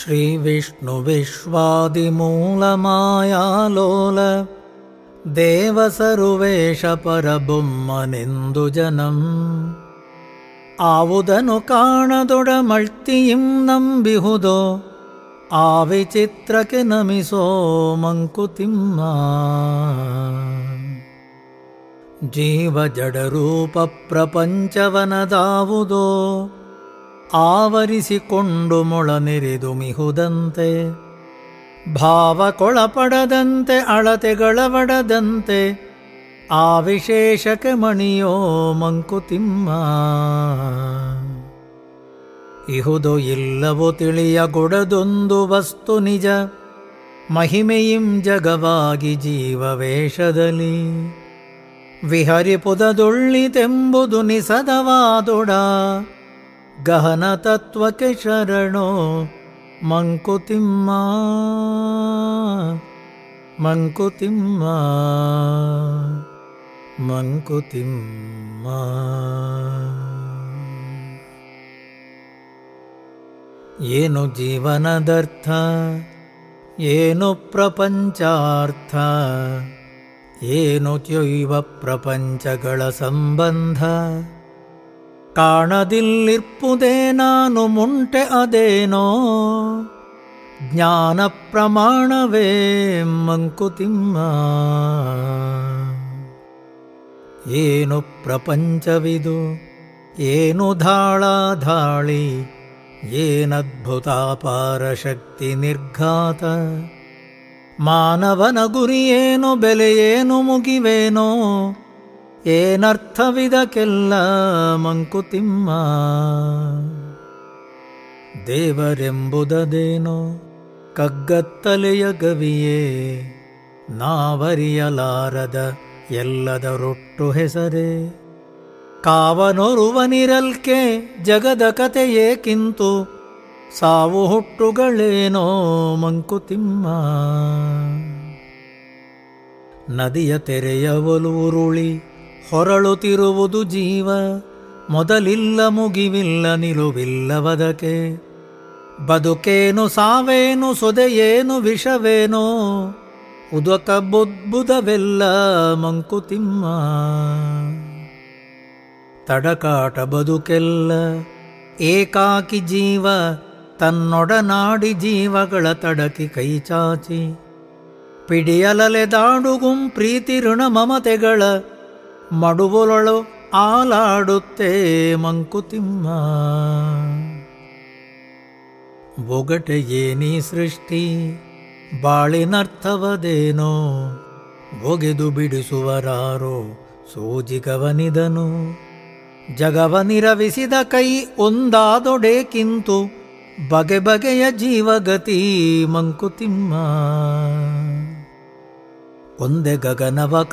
श्रीविष्णुविश्वादिमूलमायालोल देवसर्वेशपरबुम्मनिन्दुजनम् आवुदनु काणदुडमळ्तिं निहुदो आविचित्रके नमिसोमङ्कुतिम्मा जीवजडरूपप्रपञ्चवनदावुदो ಆವರಿಸಿಕೊಂಡು ಮೊಳನೆರೆದು ಮಿಹುದಂತೆ, ಭಾವಕೊಳಪಡದಂತೆ, ಅಳತೆಗಳವಡದಂತೆ, ಆ ವಿಶೇಷಕ್ಕೆ ಮಣಿಯೋ ಮಂಕುತಿಮ್ಮ. ಇಹುದು ಇಲ್ಲವೋ ತಿಳಿಯ ಗೊಡದೊಂದು ವಸ್ತು ನಿಜ, ಮಹಿಮೆಯಿಂ ಜಗವಾಗಿ ಜೀವವೇಷದಲ್ಲಿ. ವಿಹರಿಪುದದುಳ್ಳಿತೆಂಬುದು ನಿಸದವಾದೊಡ गहनतत्त्वके शरणो मङ्कुतिम्मा। मङ्कुतिम्मा। मङ्कुतिं येनु जीवनदर्थ येनु प्रपञ्चार्थ येनु चैव प्रपञ्चगसम्बन्ध ಕಾಣದಿಲ್ಲಿರ್ಪುದೇ ನಾನು ಮುಂಟೆ ಅದೇನೋ. ಜ್ಞಾನ ಪ್ರಮಾಣವೇ ಮಂಕುತಿಮ್ಮ. ಏನು ಪ್ರಪಂಚವಿದು, ಏನು ಧಾಳ ಧಾಳಿ ಏನದ್ಭುತಾಪಾರ ಶಕ್ತಿ ನಿರ್ಘಾತ. ಮಾನವನ ಗುರಿಯೇನು ಬೆಲೆಯೇನು ಮುಗಿವೇನೋ. ಏನರ್ಥವಿದಕ್ಕೆಲ್ಲ ಮಂಕುತಿಮ್ಮ? ದೇವರೆಂಬುದದೇನೋ ಕಗ್ಗತ್ತಲೆಯ ಗವಿಯೇ, ನಾವರಿಯಲಾರದ ಎಲ್ಲದರೊಟ್ಟು ಹೆಸರೇ. ಕಾವನೊರುವನಿರಲ್ಕೆ ಜಗದ ಕಥೆಯೇಕಿಂತು ಸಾವು ಹುಟ್ಟುಗಳೇನೋ ಮಂಕುತಿಮ್ಮ. ನದಿಯ ತೆರೆಯ ಒಲುರುಳಿ ಹೊರಳುತ್ತಿರುವುದು ಜೀವ, ಮೊದಲಿಲ್ಲ ಮುಗಿವಿಲ್ಲ ನಿಲುವಿಲ್ಲವದಕ್ಕೆ ಬದುಕೇನು ಸಾವೇನು, ಸೊದೆಯೇನು, ವಿಷವೇನೋ ಉದಕ ಬುದ್ಬುದವೆಲ್ಲ ಮಂಕುತಿಮ್ಮ ತಡಕಾಟ ಬದುಕೆಲ್ಲ, ಏಕಾಕಿ ಜೀವ, ತನ್ನೊಡನಾಡಿ ಜೀವಗಳ ತಡಕಿ ಕೈಚಾಚಿ ಪಿಡಿಯಲಲೆದಾಡುಗುಂ ಪ್ರೀತಿ ಋಣ ಮಮತೆಗಳ ಮಡುವೊಳಳು ಆಲಾಡುತ್ತೆ ಮಂಕುತಿಮ್ಮ. ಬೊಗಟೆ ಏನೀ ಸೃಷ್ಟಿ, ಬಾಳಿನರ್ಥವದೇನೋ, ಒಗೆದು ಬಿಡಿಸುವರಾರೋ ಸೂಜಿಗವನಿದನು. ಜಗವನಿರವಿಸಿದ ಕೈ ಒಂದಾದೊಡೇಕಿಂತು, ಬಗೆ ಬಗೆಯ ಜೀವಗತಿ ಮಂಕುತಿಮ್ಮ. ಒಂದೆ ಗಗನವ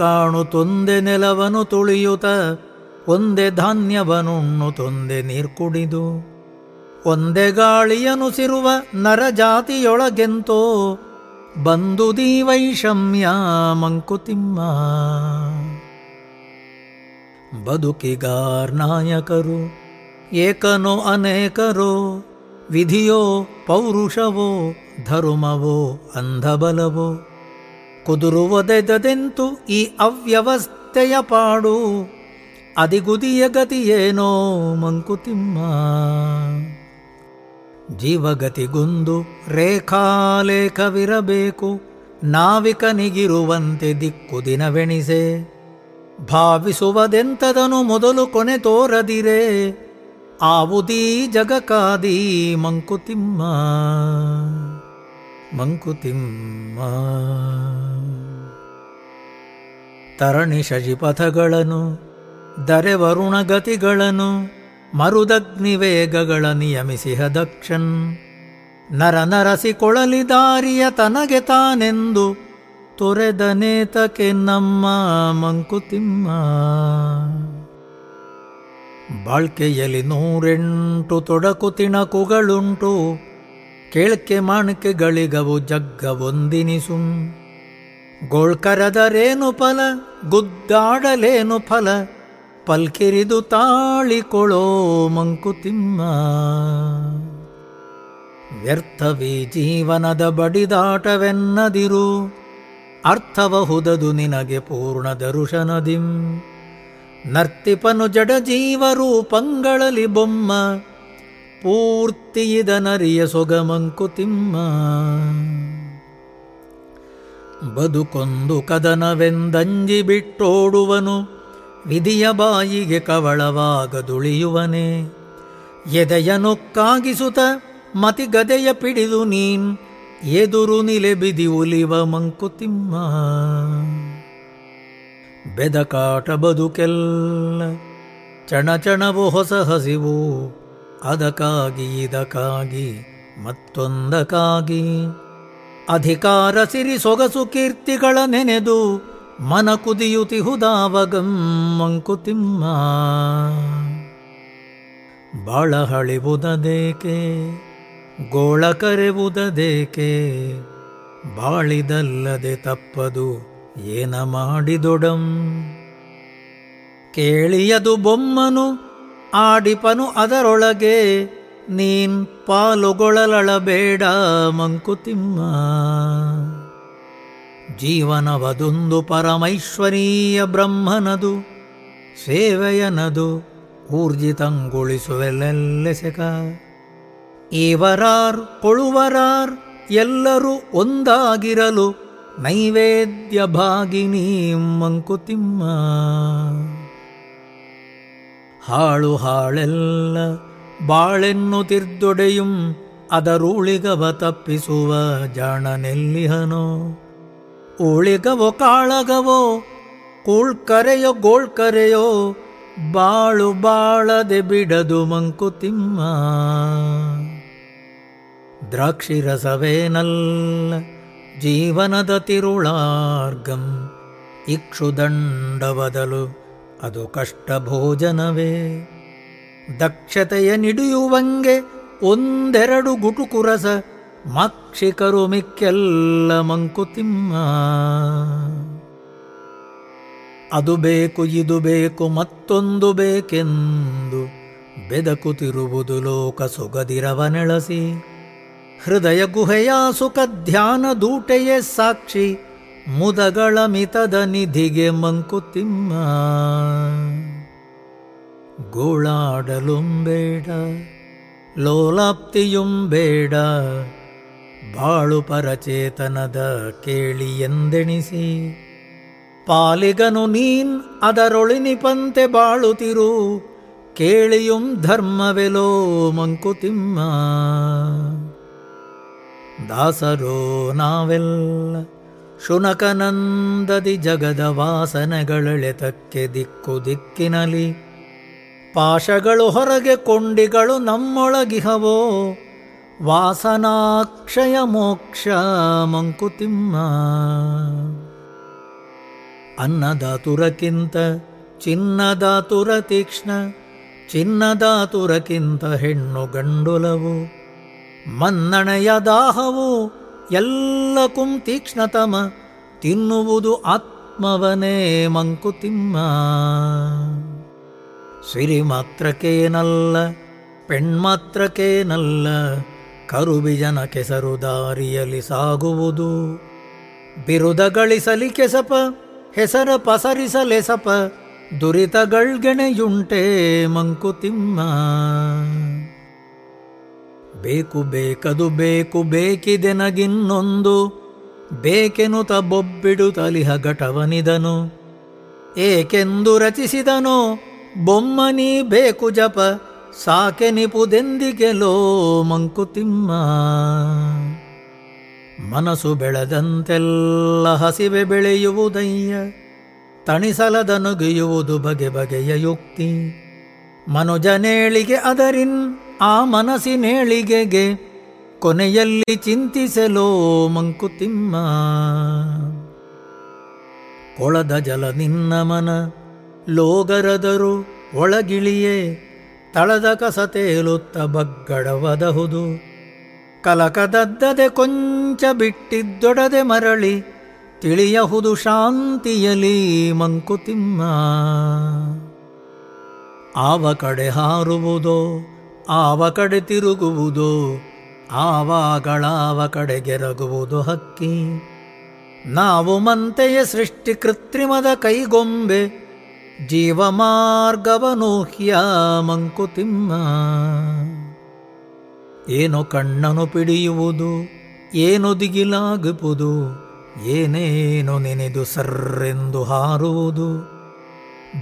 ತೊಂದೆ ನೆಲವನು ತುಳಿಯುತ, ಒಂದೆ ಧಾನ್ಯವನುಣ್ಣು, ತೊಂದೆ ನೀರ್ ಕುಡಿದು. ಒಂದೆ ಗಾಳಿಯನುಸಿರುವ ನರಜಾತಿಯೊಳಗೆಂತೋ ಬಂದುದಿ ವೈಷಮ್ಯ ಮಂಕುತಿಮ್ಮ ಬದುಕಿಗಾರ್ನಾಯಕರು ಏಕನೋ ಅನೇಕರೋ, ವಿಧಿಯೋ ಪೌರುಷವೋ, ಧರ್ಮವೋ ಅಂಧಬಲವೋ. ಕುದುರುವುದೆದೆಂತು ಈ ಅವ್ಯವಸ್ಥೆಯ ಪಾಡು? ಅದಿಗುದಿಯ ಗತಿಯೇನೋ ಮಂಕುತಿಮ್ಮ. ಜೀವಗತಿಗುಂದು ರೇಖಾಲೇಖವಿರಬೇಕು ನಾವಿಕನಿಗಿರುವಂತೆ ದಿಕ್ಕು ದಿನವೆಣಿಸೆ. ಭಾವಿಸುವುದೆಂತದನು ಮೊದಲು ಕೊನೆ ತೋರದಿರೆ. ಆವುದೀ ಜಗಕಾದಿ ಮಂಕುತಿಮ್ಮ. ಮಂಕುತಿಮ್ಮ. ತರಣಿ ಶಶಿಪಥಗಳನ್ನು, ದರೆ ವರುಣಗತಿಗಳನು ಮರುದಗ್ನಿ ವೇಗಗಳ ನಿಯಮಿಸಿಹ ದಕ್ಷನ್ ನರ ನರಸಿ ಕೊಳಲಿ ದಾರಿಯ ತನಗೆ ತಾನೆಂದು ತೊರೆದನೇತಕ್ಕೆ ನಮ್ಮ ಮಂಕುತಿಮ್ಮ. ಬಾಳ್ಕೆಯಲ್ಲಿ ನೂರೆಂಟು ತೊಡಕು ತಿಣಕುಗಳುಂಟು, ಕೇಳ್ಕೆ ಮಾಣಿಕೆಗಳಿಗವು ಜಗ್ಗವೊಂದಿನಿಸು ಗೋಳ್ಕರದರೇನು ಫಲ, ಗುದ್ದಾಡಲೇನು ಫಲ, ಪಲ್ಕಿರಿದು ತಾಳಿಕೊಳೋ ಮಂಕುತಿಮ್ಮ ವ್ಯರ್ಥವೇ ಜೀವನದ ಬಡಿದಾಟವೆನ್ನದಿರು ಅರ್ಥವಹುದದು ನಿನಗೆ ಪೂರ್ಣ ದರುಶನದಿಂ. ನರ್ತಿಪನು ಜಡ ಜೀವರೂಪಂಗಳಲಿ ಬೊಮ್ಮ ಪೂರ್ತಿಯಿದ ನರಿಯ ಸೊಗಮಂಕುತಿಮ್ಮ ಬದುಕೊಂದು ಕದನವೆಂದಂಜಿ ಬಿಟ್ಟೋಡುವನು, ವಿಧಿಯ ಬಾಯಿಗೆ ಕವಳವಾಗದುಳಿಯುವನೇ. ಎದೆಯನುಕ್ಕಾಗಿಸುತ್ತ ಮತಿಗದೆಯ ಪಿಡಿದು ನೀನ್, ಎದುರು ನಿಲೆ ಬಿದಿ ಉಲಿವ ಮಂಕುತಿಮ್ಮ. ಬೆದಕಾಟ ಬದುಕೆಲ್ಲ ಚಣಚಣವು ಹೊಸ ಹಸಿವು, ಅದಕ್ಕಾಗಿ ಇದಕ್ಕಾಗಿ ಮತ್ತೊಂದಕ್ಕಾಗಿ ಅಧಿಕಾರ ಸಿರಿ ಸೊಗಸು ಕೀರ್ತಿಗಳ ನೆನೆದು ಮನ ಕುದಿಯುತಿಹುದಾವಗಂ ಮಂಕುತಿಮ್ಮ. ಬಾಳ ಹಳಿವುದದೇಕೆ ಗೋಳ ಕರೆವುದದೇಕೆ ಬಾಳಿದಲ್ಲದೆ ತಪ್ಪದು ಏನ ಮಾಡಿದೊಡಂ? ಕೇಳಿಯದು ಬೊಮ್ಮನು, ಆಡಿಪನು ಅದರೊಳಗೆ ನೀನ್ ಪಾಲುಗೊಳಲಳಬೇಡ ಮಂಕುತಿಮ್ಮ. ಜೀವನವದೊಂದು ಪರಮೈಶ್ವರೀಯ ಬ್ರಹ್ಮನದು, ಸೇವೆಯನದು ಊರ್ಜಿತಂಗೊಳಿಸುವೆಲ್ಲೆಸೆಕ ಏವರಾರ್ ಕೊಳುವರಾರ್ ಎಲ್ಲರೂ ಒಂದಾಗಿರಲು ನೈವೇದ್ಯ ಭಾಗಿನಿ ಮಂಕುತಿಮ್ಮ. ಹಾಳು ಹಾಳೆಲ್ಲ ಬಾಳೆನ್ನುತಿರ್ದೊಡೆಯುಂ ಅದರೂಳಿಗವ ತಪ್ಪಿಸುವ ಜಾಣನೆಲ್ಲಿಹನೋ? ಉಳಿಗವೋ ಕಾಳಗವೋ? ಕೂಳ್ಕರೆಯೋ ಗೋಳ್ಕರೆಯೋ? ಬಾಳು ಬಾಳದೆ ಬಿಡದು ಮಂಕುತಿಮ್ಮ. ದ್ರಾಕ್ಷಿ ರಸವೇನಲ್ಲ ಜೀವನದ ತಿರುಳಾರ್ಗಂ ಇಕ್ಷುದಂಡವದಲು ಅದು ಕಷ್ಟ ಭೋಜನವೇ ದಕ್ಷತೆಯ ನಿಡಿಯುವಂಗೆ ಒಂದೆರಡು ಗುಟುಕುರಸ ಮಕ್ಷಿಕರು ಮಿಕ್ಕೆಲ್ಲ ಮಂಕುತಿಮ್ಮ. ಅದು ಬೇಕು, ಇದು ಬೇಕು, ಮತ್ತೊಂದು ಬೇಕೆಂದು ಬೆದಕುತಿರುವುದು ಲೋಕ ಸುಗದಿರವನೆಳಸಿ ಹೃದಯ ಗುಹೆಯ ಸುಖ ಧ್ಯಾನ ದೂಟೆಯೇ ಸಾಕ್ಷಿ ಮುದಗಳ ಮಿತದ ನಿಧಿಗೆ ಮಂಕುತಿಮ್ಮ. ಗೋಳಾಡಲುಂ ಬೇಡ ಲೋಲಾಪ್ತಿಯುಂ ಬೇಡ ಬಾಳು ಪರಚೇತನದ ಕೇಳಿ ಎಂದೆಣಿಸಿ ಪಾಲಿಗನು ನೀನ್ ಅದರೊಳಿನಿಪಂತೆ ಬಾಳುತಿರು ಕೇಳಿಯುಂ ಧರ್ಮವೆಲೋ ಮಂಕುತಿಮ್ಮ ದಾಸರೋ ನಾವೆಲ್ಲ ಶುನಕನಂದದಿ ಜಗದ ವಾಸನೆಗಳೆಳೆತಕ್ಕೆ ದಿಕ್ಕು ದಿಕ್ಕಿನಲಿ ಪಾಶಗಳು ಹೊರಗೆ ಕೊಂಡಿಗಳು ನಮ್ಮೊಳಗಿಹವೋ. ವಾಸನಾಕ್ಷಯ ಮೋಕ್ಷ ಮಂಕುತಿಮ್ಮ. ಅನ್ನದಾತುರಕ್ಕಿಂತ ಚಿನ್ನದಾತುರ ತೀಕ್ಷ್ಣ ಚಿನ್ನದಾತುರಕ್ಕಿಂತ ಹೆಣ್ಣು ಗಂಡುಲವು. ಮನ್ನಣೆಯ ದಾಹವು ಎಲ್ಲಕುಂ ತೀಕ್ಷ್ಣತಮ, ತಿನ್ನುವುದು ಆತ್ಮವನೇ ಮಂಕುತಿಮ್ಮ. ಸಿರಿ ಮಾತ್ರಕ್ಕೇನಲ್ಲ ಪೆಣ್ಮಾತ್ರಕ್ಕೇನಲ್ಲ ಕರುಬಿಜನ ಕೆಸರು ದಾರಿಯಲ್ಲಿ ಸಾಗುವುದು. ಬಿರುದ ಗಳಿಸಲಿ ಕೆಸಪ, ಹೆಸರ ಪಸರಿಸಲೆಸಪ ದುರಿತಗಳ್ಗೆಣೆಯುಂಟೆ ಮಂಕುತಿಮ್ಮ ಬೇಕು ಬೇಕದು ಬೇಕು ಬೇಕಿದೆನಗಿನ್ನೊಂದು ಬೇಕೆನು ಬೊಬ್ಬಿಡು ತಲಿಹ ಘಟವನಿದನು. ಏಕೆಂದು ರಚಿಸಿದನೋ ಬೊಮ್ಮನಿ ಬೇಕು ಜಪ, ಸಾಕೆ ನಿಪುದೆಂದಿಗೆಲೋ ಮಂಕುತಿಮ್ಮ ಮನಸ್ಸು ಬೆಳೆದಂತೆಲ್ಲ ಹಸಿವೆ ಬೆಳೆಯುವುದಯ್ಯ, ತಣಿಸಲದ ನುಗಿಯುವುದು ಬಗೆ ಬಗೆಯ ಯುಕ್ತಿ. ಮನುಜನೇಳಿಗೆ ಅದರಿನ್, ಆ ಮನಸ್ಸಿನೇಳಿಗೆಗೆ ಕೊನೆಯಲ್ಲಿ ಚಿಂತಿಸಲೋ ಮಂಕುತಿಮ್ಮ ಕೊಳದ ಜಲ ನಿನ್ನ ಮನ ಲೋಗರದರು ಒಳಗಿಳಿಯೇ ತಳದ ಕಸ ತೇಲುತ್ತ ಬಗ್ಗಡವದಹುದು. ಕಲಕದದ್ದದೆ ಕೊಂಚ ಬಿಟ್ಟಿದ್ದೊಡದೆ ಮರಳಿ ತಿಳಿಯಹುದು ಶಾಂತಿಯಲಿ ಮಂಕುತಿಮ್ಮ. ಆವ ಕಡೆ ಹಾರುವುದೋ, ಆವ ಕಡೆ ತಿರುಗುವುದೋ, ಆವಾಗಳಾವ ಕಡೆಗೆರಗುವುದು ಹಕ್ಕಿ. ನಾವು ಮಂತೆಯ ಸೃಷ್ಟಿ ಕೃತ್ರಿಮದ ಕೈಗೊಂಬೆ ಜೀವಮಾರ್ಗವನೂಹ್ಯ ಮಂಕುತಿಮ್ಮ. ಏನು ಕಣ್ಣನು ಪಿಡಿಯುವುದು, ಏನು ದಿಗಿಲಾಗುವುದು, ಏನೇನು ನೆನೆದು ಸರ್ರೆಂದು ಹಾರುವುದು.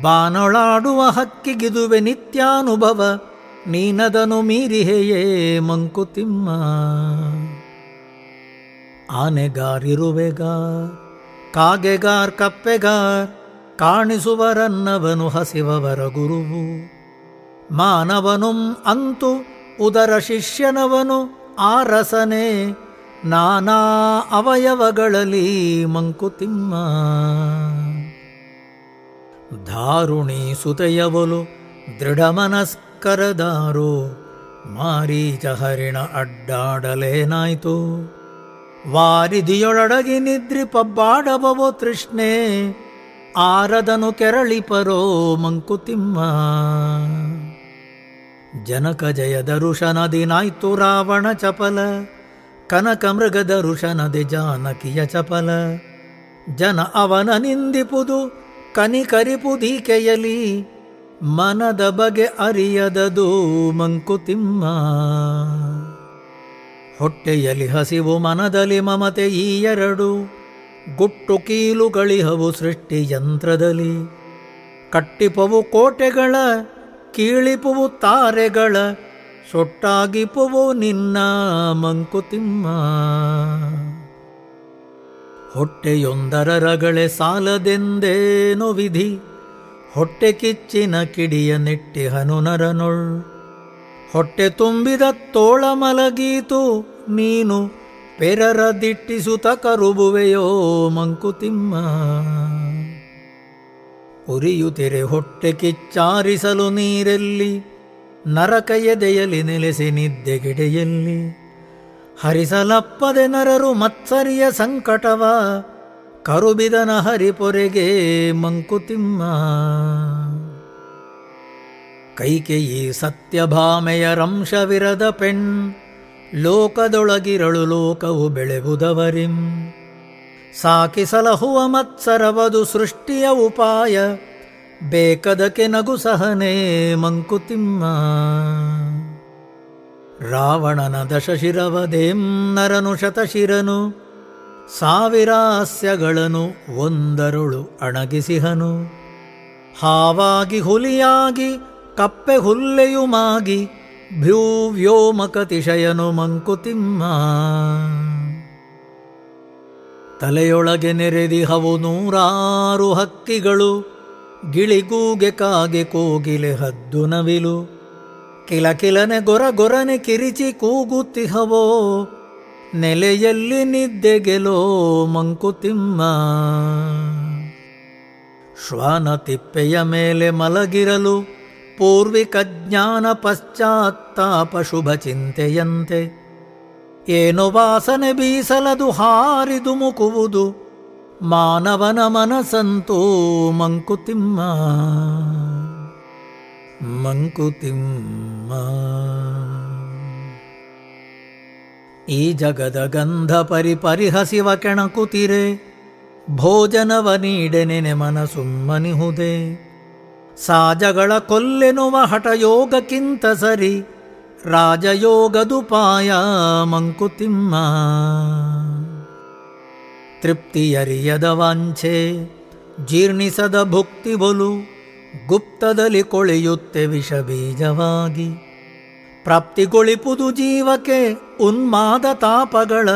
ಬಾನೊಳಾಡುವ ಹಕ್ಕಿಗಿದುವೆ ನಿತ್ಯಾನುಭವ, ನೀನದನು ಮೀರಿಹೆಯೇ ಮಂಕುತಿಮ್ಮ. ಆನೆಗಾರಿರುವೆಗಾರ್, ಕಾಗೆಗಾರ್ ಕಪ್ಪೆಗಾರ್ ಕಾಣಿಸುವರನ್ನವನು ಹಸಿವವರ ಗುರುವು. ಮಾನವನುಂ ಅಂತು ಉದರ ಶಿಷ್ಯನವನು ಆರಸನೆ. ನಾನಾ ಅವಯವಗಳಲ್ಲಿ ಮಂಕುತಿಮ್ಮ. ಧಾರುಣಿ ಸುತೆಯವಲು ದೃಢಮನಸ್ಕರದಾರು. ಮಾರೀಚ ಹರಿಣ ಅಡ್ಡಾಡಲೇನಾಯ್ತು. ವಾರಿದಿಯೊಳಗಿ ನಿದ್ರಿ ಪಬ್ಬಾಡಬವೋ ತೃಷ್ಣೆ. ಆರದನು ಕೆರಳಿಪರೋ ಮಂಕುತಿಮ್ಮ. ಜನಕ ಜಯದ ದಿನಾಯ್ತು ರಾವಣ ಚಪಲ. ಕನಕ ಮೃಗದ ಋಷನದಿ ಜಾನಕಿಯ ಚಪಲ. ಜನ ಅವನ ನಿಂದಿಪುದು ಕನಿಕರಿಪುದೀಕೆಯಲಿ. ಮನದ ಬಗೆ ಅರಿಯದದು ಮಂಕುತಿಮ್ಮ. ಹೊಟ್ಟೆಯಲ್ಲಿ ಹಸಿವು ಮನದಲ್ಲಿ ಮಮತೆ ಈ ಎರಡು. ಗುಟ್ಟು ಕೀಲುಗಳಿಹವು ಸೃಷ್ಟಿ ಯಂತ್ರದಲ್ಲಿ ಕಟ್ಟಿಪವು ಕೋಟೆಗಳ, ಕೀಳಿಪುವು ತಾರೆಗಳ, ಸೊಟ್ಟಾಗಿಪುವು ನಿನ್ನ ಮಂಕುತಿಮ್ಮ. ಹೊಟ್ಟೆಯೊಂದರ ರಗಳೆ ಸಾಲದೆಂದೇನೋ ವಿಧಿ? ಹೊಟ್ಟೆ ಕಿಚ್ಚಿನ ಕಿಡಿಯ ನೆಟ್ಟಿ ಹನುನರನೊಳ್. ಹೊಟ್ಟೆ ತುಂಬಿದ ತೋಳ ಮಲಗೀತು ನೀನು ಪೆರರ ದಿಟ್ಟಿಸುತ ಕರುಬುವೆಯೋ ಮಂಕುತಿಮ್ಮ. ಉರಿಯುತಿರೆ ಹೊಟ್ಟೆ ಕಿಚ್ಚಾರಿಸಲು ನೀರೆಲ್ಲಿ ನರಕ ಎದೆಯಲ್ಲಿ ನೆಲೆಸಿ ನಿದ್ದೆಗಿಡೆಯಲ್ಲಿ ಹರಿಸಲಪ್ಪದೆ ನರರು ಮತ್ಸರಿಯ ಸಂಕಟವ, ಕರುಬಿದನ ಹರಿಪೊರೆಗೆ ಮಂಕುತಿಮ್ಮ. ಕೈಕೆಯಿ ಸತ್ಯಭಾಮೆಯ ರಂಶವಿರದ ಪೆಣ್ ಲೋಕದೊಳಗಿರಳು ಲೋಕವು ಬೆಳೆವುದವರಿಂ. ಸಾಕಿಸಲಹುವ ಮತ್ಸರವದು ಸೃಷ್ಟಿಯ ಉಪಾಯ. ಬೇಕದಕ್ಕೆ ನಗು ಸಹನೆ ಮಂಕುತಿಮ್ಮ. ರಾವಣನ ದಶಶಿರವದೇಂ ನರನು ಶತಶಿರನು. ಸಾವಿರಾಸ್ಯಗಳನು ಒಂದರುಳು ಅಣಗಿಸಿಹನು. ಹಾವಾಗಿ ಹುಲಿಯಾಗಿ ಕಪ್ಪೆ ಹುಲ್ಲೆಯುಮಾಗಿ ಭ್ಯೂವ್ಯೋಮಕತಿಶಯನು ಮಂಕುತಿಮ್ಮ. ತಲೆಯೊಳಗೆ ನೆರೆದಿಹವು ನೂರಾರು ಹಕ್ಕಿಗಳು, ಗಿಳಿಗೂಗೆ ಕಾಗೆ ಕೋಗಿಲೆ ಹದ್ದು ನವಿಲು. ಕಿಲಕಿಲನೆ ಗೊರ ಗೊರನೆ ಕಿರಿಚಿ ಕೂಗುತ್ತಿಹವೋ ನೆಲೆಯಲ್ಲಿ ನಿದ್ದೆಗೆಲೋ ಮಂಕುತಿಮ್ಮ. ಶ್ವಾನ ತಿಪ್ಪೆಯ ಮೇಲೆ ಮಲಗಿರಲು ಪೂರ್ವಿಕ ಜ್ಞಾನ ಪಶ್ಚಾತ್ತಾಪ ಶುಭ ಚಿಂತೆಯಂತೆ ಏನು ವಾಸನೆ ಬೀಸಲದು ಹಾರಿದು ಮುಕುವುದು. ಮಾನವನ ಮನಸಂತೂ ಮಂಕುತಿಮ್ಮ. ಮಂಕುತಿಮ್ಮ. ಈ ಜಗದ ಗಂಧ ಪರಿ ಪರಿಹಸಿವ ಕೆಣಕುತಿರೆ. ಭೋಜನವ ನೀಡೆನೆನೆ ಮನಸುಮ್ಮನಿಹುದೆ ಸಾಜಗಳ ಕೊಲ್ಲೆನುವ ಹಠಯೋಗಕ್ಕಿಂತ ಸರಿ ರಾಜಯೋಗದುಪಾಯ ಮಂಕುತಿಮ್ಮ. ತೃಪ್ತಿಯರಿಯದ ವಾಂಛೆ, ಜೀರ್ಣಿಸದ ಭುಕ್ತಿ ಬಲು, ಗುಪ್ತದಲ್ಲಿ ಕೊಳೆಯುತ್ತೆ ವಿಷಬೀಜವಾಗಿ. ಪ್ರಾಪ್ತಿಗೊಳಿಪುದು ಜೀವಕ್ಕೆ ಉನ್ಮಾದ ತಾಪಗಳ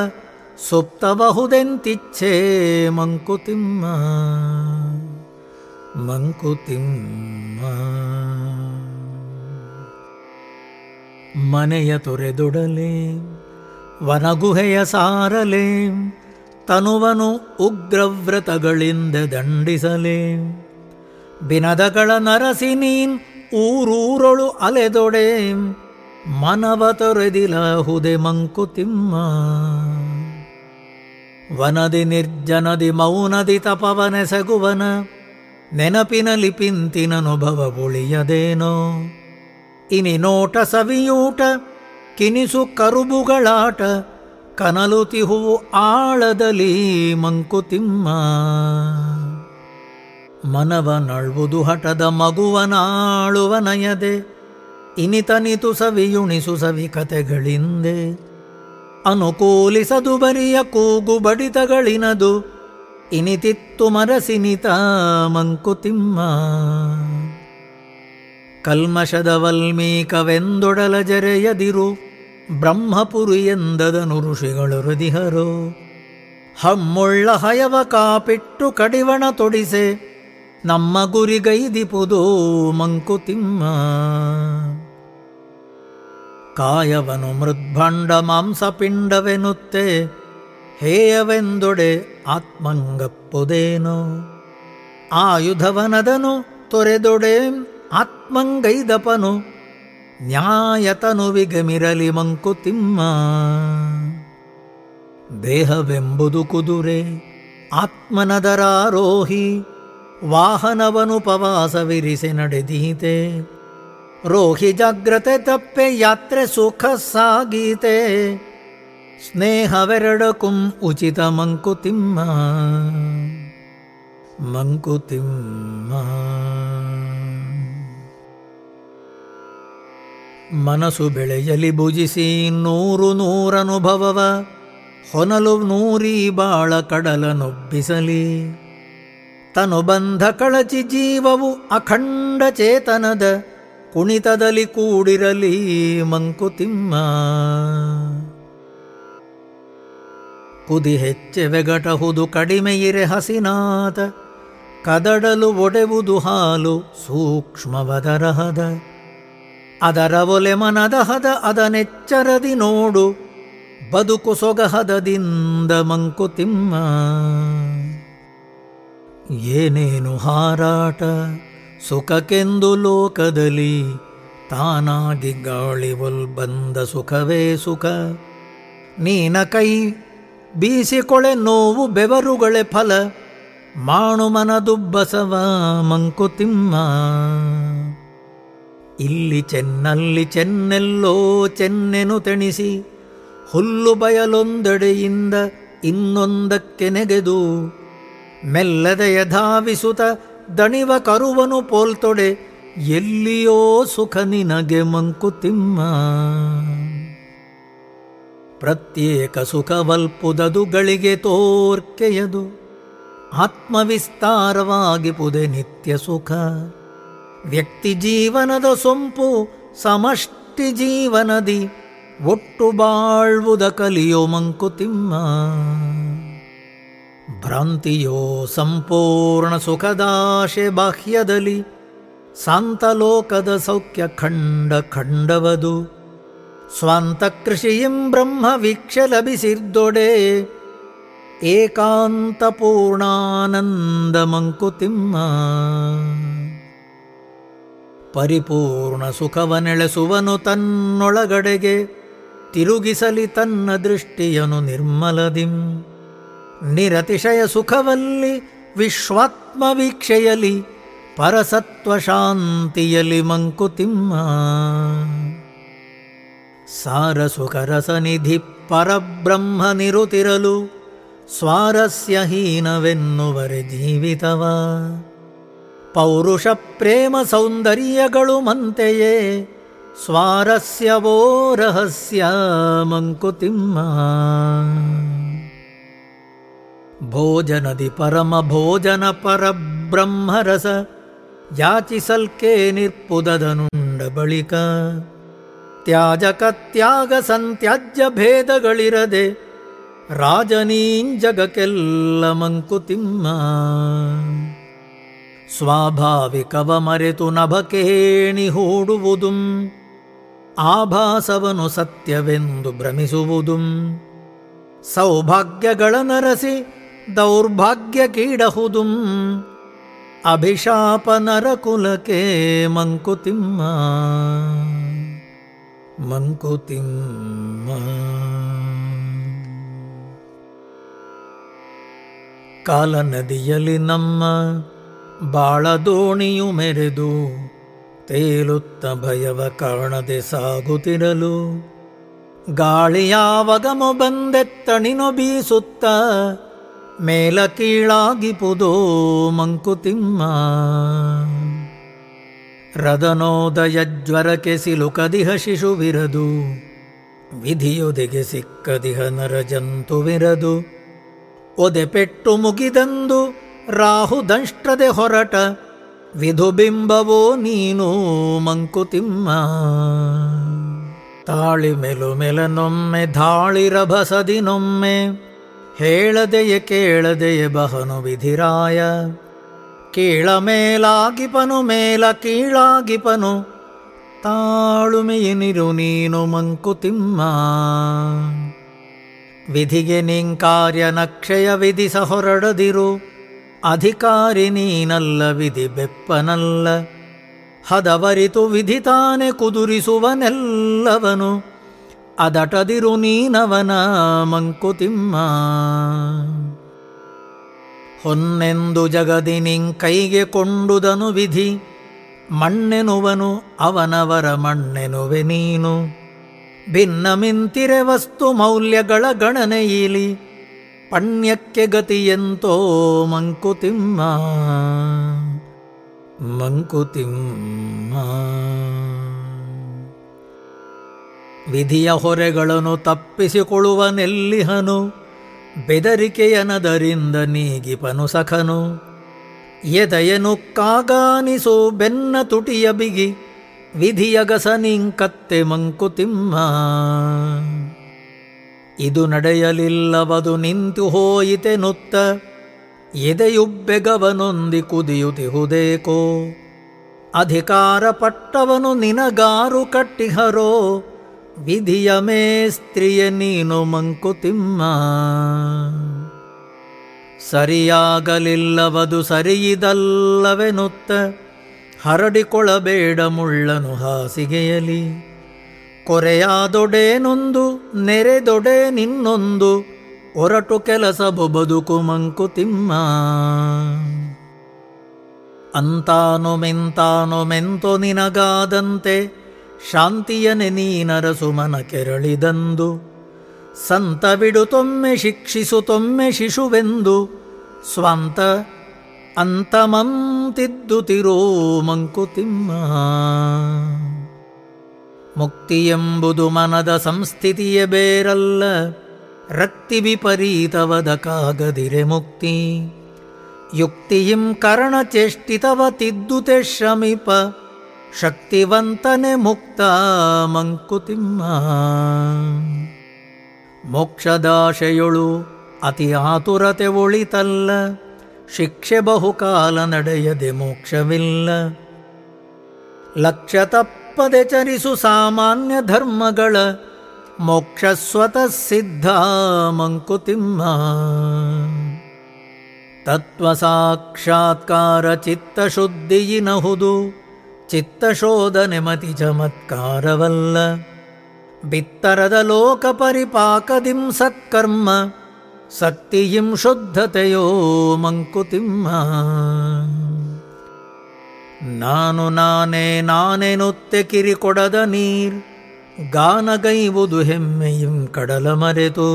ಸುಪ್ತಬಹುದೆಂತಿಚ್ಛೆ ಮಂಕುತಿಮ್ಮ. ಮಂಕುತಿಮ್ಮ. ಮನೆಯ ತೊರೆದೊಡಲೆ, ವನಗುಹೆಯ ಸಾರಲೆ, ತನುವನು ಉಗ್ರವ್ರತಗಳಿಂದ ದಂಡಿಸಲೆ. ಬಿನದಗಳ ನರಸಿನೀನ್ ಊರೂರೊಳು ಅಲೆದೊಡೆ, ಮನವ ತೊರೆದಿಲಹುದೆ ಮಂಕುತಿಮ್ಮ. ವನದಿ ನಿರ್ಜನದಿ ಮೌನದಿ ತಪವನೆಸಗುವನ ನೆನಪಿನಲ್ಲಿ ಲಿಪಿಂತಿನನುಭವ ಉಳಿಯದೇನೋ? ಇನಿ ನೋಟ ಸವಿಯೂಟ, ಕಿನಿಸು ಕರುಬುಗಳಾಟ ಕನಲುತಿಹುವು ಆಳದಲ್ಲಿ ಮಂಕುತಿಮ್ಮ ಮನವ ನಳ್ವುದು ಹಠದ ಮಗುವನಾಳುವ ನಯದೆ ಇನಿತನಿತು ಸವಿಯುಣಿಸು ಸವಿ ಕತೆಗಳಿಂದೆ. ಅನುಕೂಲಿಸದು ಬರಿಯ ಕೂಗು ಬಡಿತಗಳಿನದು ಇನಿತಿತ್ತು ಮರಸಿನಿತ ಮಂಕುತಿಮ್ಮ ಕಲ್ಮಶದ ವಲ್ಮೀಕವೆಂದೊಡಲ ಜರೆಯದಿರು ಬ್ರಹ್ಮಪುರಿ ಎಂದದನು ಋಷಿಗಳು ಹೃದಿಹರು. ಹಮ್ಮುಳ್ಳ ಹಯವ ಕಾಪಿಟ್ಟು ಕಡಿವಣ ತೊಡಿಸೆ, ನಮ್ಮ ಗುರಿಗೈದಿಪುದು ಮಂಕುತಿಮ್ಮ. ಕಾಯವನು ಮೃದ್ಭಂಡ ಮಾಂಸಪಿಂಡವೆನುತ್ತೆ ಹೇಯವೆಂದೊಡೆ ಆತ್ಮಂಗಪ್ಪುದೇನು? ಆಯುಧವನದನು ತೊರೆದೊಡೆ ಆತ್ಮಂಗೈದಪನು ನ್ಯಾಯತನು ವಿಗಮಿರಲಿ ಮಂಕುತಿಮ್ಮ. ದೇಹವೆಂಬುದು ಕುದುರೆ, ಆತ್ಮನದರಾರೋಹಿ, ವಾಹನವನು ಪವಾಸವಿರಿಸಿ ನಡೆದೀತೆ. ರೋಹಿ ಜಾಗ್ರತೆ ತಪ್ಪೆ, ಯಾತ್ರೆ ಸುಖ ಸಾಗೀತೆ. ಸ್ನೇಹವೆರಡಕುಂ ಉಚಿತ ಮಂಕುತಿಮ್ಮ ಮಂಕುತಿಮ್ಮ ಮನಸ್ಸು ಬೆಳೆಯಲಿ ಭುಜಿಸಿ ನೂರು ನೂರನುಭವವ, ಹೊನಲು ನೂರಿ ಬಾಳ ಕಡಲನೊಬ್ಬಿಸಲಿ ತನು ಬಂಧ ಕಳಚಿ ಜೀವವು ಅಖಂಡ ಚೇತನದ ಕುಣಿತದಲ್ಲಿ ಕೂಡಿರಲಿ ಮಂಕುತಿಮ್ಮ ಕುದಿ ಕಡಿಮೆ ಇರೆ ಹಸಿನಾದ. ಕದಡಲು ಒಡೆವುದು ಹಾಲು ಸೂಕ್ಷ್ಮವದರಹದ. ಅದರ ಒಲೆ ಮನದಹದ ಅದನೆಚ್ಚರದಿ ನೋಡು. ಬದುಕು ಸೊಗಹದದಿಂದ ಮಂಕುತಿಮ್ಮ ಏನೇನು ಹಾರಾಟ ಸುಖಕ್ಕೆಂದು ಲೋಕದಲ್ಲಿ ತಾನಾಗಿ ಗಾಳಿ ಬಂದ ಸುಖವೇ ಸುಖ. ನೀನ ಕೈ ಬೀಸಿಕೊಳೆ ನೋವು ಬೆವರುಗಳೆ ಫಲ. ಮಾಣು ಮನದುಬ್ಬಸವ ಮಂಕುತಿಮ್ಮ. ಇಲ್ಲಿ ಚೆನ್ನಲ್ಲಿ ಚೆನ್ನೆಲ್ಲೋ ಚೆನ್ನೆನು ತೆಣಿಸಿ, ಹುಲ್ಲು ಬಯಲೊಂದೆಡೆಯಿಂದ ಇನ್ನೊಂದಕ್ಕೆ ನೆಗೆದು, ಮೆಲ್ಲದೆಯ ಧಾವಿಸುತ್ತ ದಣಿವ ಕರುವನು ಪೋಲ್ತೊಡೆ, ಎಲ್ಲಿಯೋ ಸುಖ ನಿನಗೆ ಮಂಕುತಿಮ್ಮ. ಪ್ರತ್ಯೇಕ ಸುಖವಲ್ಪುದದುಗಳಿಗೆ ತೋರ್ಕೆಯದು. ಆತ್ಮವಿಸ್ತಾರವಾಗಿ ಪುದೆ ನಿತ್ಯ ಸುಖ. ವ್ಯಕ್ತಿ ಜೀವನದ ಸೊಂಪು ಸಮಷ್ಟಿ ಜೀವನದಿ ಒಟ್ಟು ಬಾಳ್ವುದ ಕಲಿಯೋ ಮಂಕುತಿಮ್ಮ ಭ್ರಾಂತಿಯೋ ಸಂಪೂರ್ಣ ಸುಖದಾಶೆ ಬಾಹ್ಯದಲ್ಲಿ ಸಾಂತಲೋಕದ ಸೌಖ್ಯ ಖಂಡ ಖಂಡವದು. ಸ್ವಂತ ಕೃಷಿಯಂ ಬ್ರಹ್ಮ ವೀಕ್ಷ ಲಭಿಸಿದ್ದೊಡೆ ಏಕಾಂತ ಪೂರ್ಣಾನಂದ ಮಂಕುತಿಮ್ಮ ಪರಿಪೂರ್ಣ ಸುಖವನೆಳೆಸುವನು ತನ್ನೊಳಗಡೆಗೆ, ತಿರುಗಿಸಲಿ ತನ್ನ ದೃಷ್ಟಿಯನು ನಿರ್ಮಲದಿಂ. ನಿರತಿಶಯ ಸುಖವಲ್ಲಿ ವಿಶ್ವಾತ್ಮ ವೀಕ್ಷೆಯಲಿ, ಪರಸತ್ವ ಶಾಂತಿಯಲಿ ಮಂಕುತಿಮ್ಮ. ಸಾರ ನಿಧಿ ಪರಬ್ರಹ್ಮ ನಿರುತಿರಲು ಸ್ವಾರಸ್ಯಹೀನವೆನ್ನುವರೆ ಜೀವಿತವ. ಪೌರುಷ ಪ್ರೇಮ ಸೌಂದರ್ಯಗಳು ಮಂತೆಯೇ ಸ್ವಾರಸ್ಯವೋ ರಹಸ್ಯ ಮಂಕುತಿಮ್ಮ ಭೋಜನದಿ ಪರಮ ಭೋಜನ ಪರಬ್ರಹ್ಮರಸ ಯಾಚಿಸಲ್ಕೆ ನಿರ್ಪುದದನುಂಡ ಬಳಿಕ ತ್ಯಾಜಕ ತ್ಯಾಗ ಸಂತ್ಯಾಜ್ಯ ಭೇದಗಳಿರದೆ ರಾಜನೀಂಜಗಕ್ಕೆಲ್ಲ ಮಂಕುತಿಮ್ಮ ಸ್ವಾಭಾವಿಕವ ಮರೆತು ನಭಕೇಣಿ ಹೂಡುವುದುಂ ಆಭಾಸವನು ಸತ್ಯವೆಂದು ಭ್ರಮಿಸುವುದುಂ. ಸೌಭಾಗ್ಯಗಳ ನರಸಿ ದೌರ್ಭಾಗ್ಯ ಕೀಡಹುದುಂ ಅಭಿಶಾಪ ನರಕುಲಕ್ಕೆ ಮಂಕುತಿಮ್ಮ. ಮಂಕುತಿಮ್ಮ ಕಾಲ ನದಿಯಲ್ಲಿ ನಮ್ಮ ಬಾಳ ದೋಣಿಯು ಮೆರೆದು ತೇಲುತ್ತ ಭಯವ ಕಾಣದೆ ಸಾಗುತ್ತಿರಲು. ಗಾಳಿಯಾವಗಮು ಬಂದೆತ್ತಣಿನು ಬೀಸುತ್ತ ಮೇಲ ಕೀಳಾಗಿಪುದೋ ಮಂಕುತಿಮ್ಮ ರದನೋದಯ ಜ್ವರಕ್ಕೆ ಸಿಲುಕದಿಹ ಶಿಶುವಿರದು ವಿಧಿಯೊದೆಗೆ ಸಿಕ್ಕದಿಹ ನರಜಂತುವಿರದು ಒದೆ ಪೆಟ್ಟು ಮುಗಿದಂದು ರಾಹು ದಂಷ್ಟ್ರದೆ ಹೊರಟ. ವಿಧುಬಿಂಬವೋ ನೀನು ಮಂಕುತಿಮ್ಮ. ತಾಳಿ ಮೆಲು ಮೆಲನೊಮ್ಮೆ ಧಾಳಿರಭಸದಿನೊಮ್ಮೆ ಹೇಳದೆಯ ಕೇಳದೆಯ ಬಹನು ವಿಧಿರಾಯ. ಕೀಳ ಮೇಲಾಗಿಪನು ಮೇಲ ಕೀಳಾಗಿಪನು ತಾಳುಮೆಯನಿರು ನೀನು ಮಂಕುತಿಮ್ಮ ವಿಧಿಗೆ ನಿಂಕಾರ್ಯ ನಕ್ಷಯ ವಿಧಿಸ ಹೊರಡದಿರು. ಅಧಿಕಾರಿ ನೀನಲ್ಲ, ವಿಧಿ ಬೆಪ್ಪನಲ್ಲ. ಹದವರಿತು ವಿಧಿತಾನೆ ಕುದುರಿಸುವನೆಲ್ಲವನು. ಅದಟದಿರು ನೀನವನ ಮಂಕುತಿಮ್ಮ ಹೊನ್ನೆಂದು ಜಗದಿ ನಿಂಕೈಗೆ ಕೊಂಡುದನು ವಿಧಿ. ಮಣ್ಣೆನುವನು ಅವನವರ ಮಣ್ಣೆನುವೆ ನೀನು. ಭಿನ್ನ ಮಿಂತಿರೆ ವಸ್ತು ಮೌಲ್ಯಗಳ ಗಣನೆಯಿಲಿ ಪಣ್ಯಕ್ಕೆ ಗತಿಯೆಂತೋ ಮಂಕುತಿಮ್ಮ. ಮಂಕುತಿಮ್ಮ. ವಿಧಿಯ ಹೊರೆಗಳನ್ನು ತಪ್ಪಿಸಿಕೊಳ್ಳುವನೆಲ್ಲಿಹನು? ಬೆದರಿಕೆಯನದರಿಂದ ನೀಗಿಪನು ಸಖನು. ಎದೆಯನು ಕಾಗಾನಿಸೋ ಬೆನ್ನ ತುಟಿಯ ಬಿಗಿ, ವಿಧಿಯ ಗಸನಿಂಕತ್ತೆ ಮಂಕುತಿಮ್ಮ ಇದು ನಡೆಯಲಿಲ್ಲವದು ನಿಂತು ಹೋಯಿತೆನುತ್ತ ಎದೆಯುಬ್ಬೆಗವನೊಂದಿ ಕುದಿಯುತಿಹುದೇಕೋ. ಅಧಿಕಾರ ಪಟ್ಟವನು ನಿನಗಾರು ಕಟ್ಟಿಹರೋ ವಿಧಿಯ ಮೇ ಸ್ತ್ರೀಯ, ನೀನು ಮಂಕುತಿಮ್ಮ ಸರಿಯಾಗಲಿಲ್ಲವದು ಸರಿಯಿದಲ್ಲವೆನುತ್ತ, ಹರಡಿಕೊಳ್ಳಬೇಡ ಮುಳ್ಳನು ಹಾಸಿಗೆಯಲಿ. ಕೊರೆಯಾದೊಡೇನೊಂದು, ನೆರೆದೊಡೆ ನಿನ್ನೊಂದು, ಒರಟು ಕೆಲಸಬು ಬದುಕು ಮಂಕುತಿಮ್ಮ ಅಂತಾನು ಮೆಂತಾನು ಮೆಂತೋ ನಿನಗಾದಂತೆ ಶಾಂತಿಯನೆ ನೀನರ ಸುಮನ ಕೆರಳಿದಂದು ಶಿಕ್ಷಿಸು ತೊಮ್ಮೆ ಶಿಶುವೆಂದು, ಸ್ವಂತ ಅಂತಮಂತಿದ್ದುತಿರೋ ಮಂಕುತಿಮ್ಮ ಮುಕ್ತಿಯೆಂಬುದು ಮನದ ಸಂಸ್ಥಿತಿಯ ಬೇರಲ್ಲ, ರಕ್ತಿ ವಿಪರೀತವದ ಕಾಗದಿರೆ ಮುಕ್ತಿ. ಯುಕ್ತಿಯಿಂ ಕರಣ ಚೇಷ್ಟಿತವ ತಿದ್ದುತೆ ಶ್ರಮಿಪ ಶಕ್ತಿವಂತನೆ ಮುಕ್ತ ಮಂಕುತಿಮ್ಮ. ಮೋಕ್ಷದಾಶೆಯೊಳು ಅತಿ ಆತುರತೆ ಉಳಿತಲ್ಲ, ಶಿಕ್ಷೆ ಬಹುಕಾಲ ನಡೆಯದೆ ಮೋಕ್ಷವಿಲ್ಲ. ಲಕ್ಷ್ಯ ತಪ್ಪದೆ ಚರಿಸು ಸಾಮಾನ್ಯ ಧರ್ಮಗಳ, ಮೋಕ್ಷ ಸ್ವತಃ ಸಿದ್ಧ ಮಂಕುತಿಮ್ಮ. ತತ್ವ ಸಾಕ್ಷಾತ್ಕಾರ ಚಿತ್ತಶುದ್ಧಿಯಿನಹುದು ಚಿತ್ತಶೋಧನೆ ಮತಿ ಚಮತ್ಕಾರವಲ್ಲ ಬಿತ್ತರದ ಲೋಕ ಪರಿಪಾಕದಿಂ ಸತ್ಕರ್ಮ, ಸಕ್ತಿಯಿಂ ಶುದ್ಧತೆಯೋ ಮಂಕುತಿಮ್ಮ. ನಾನು ನಾನೇ ನಾನೆನುತ್ತೆ ಕಿರಿಕೊಡದ ನೀರ್, ಗಾನಗೈವುದು ಹೆಮ್ಮೆಯಿಂ ಕಡಲ ಮರೆತು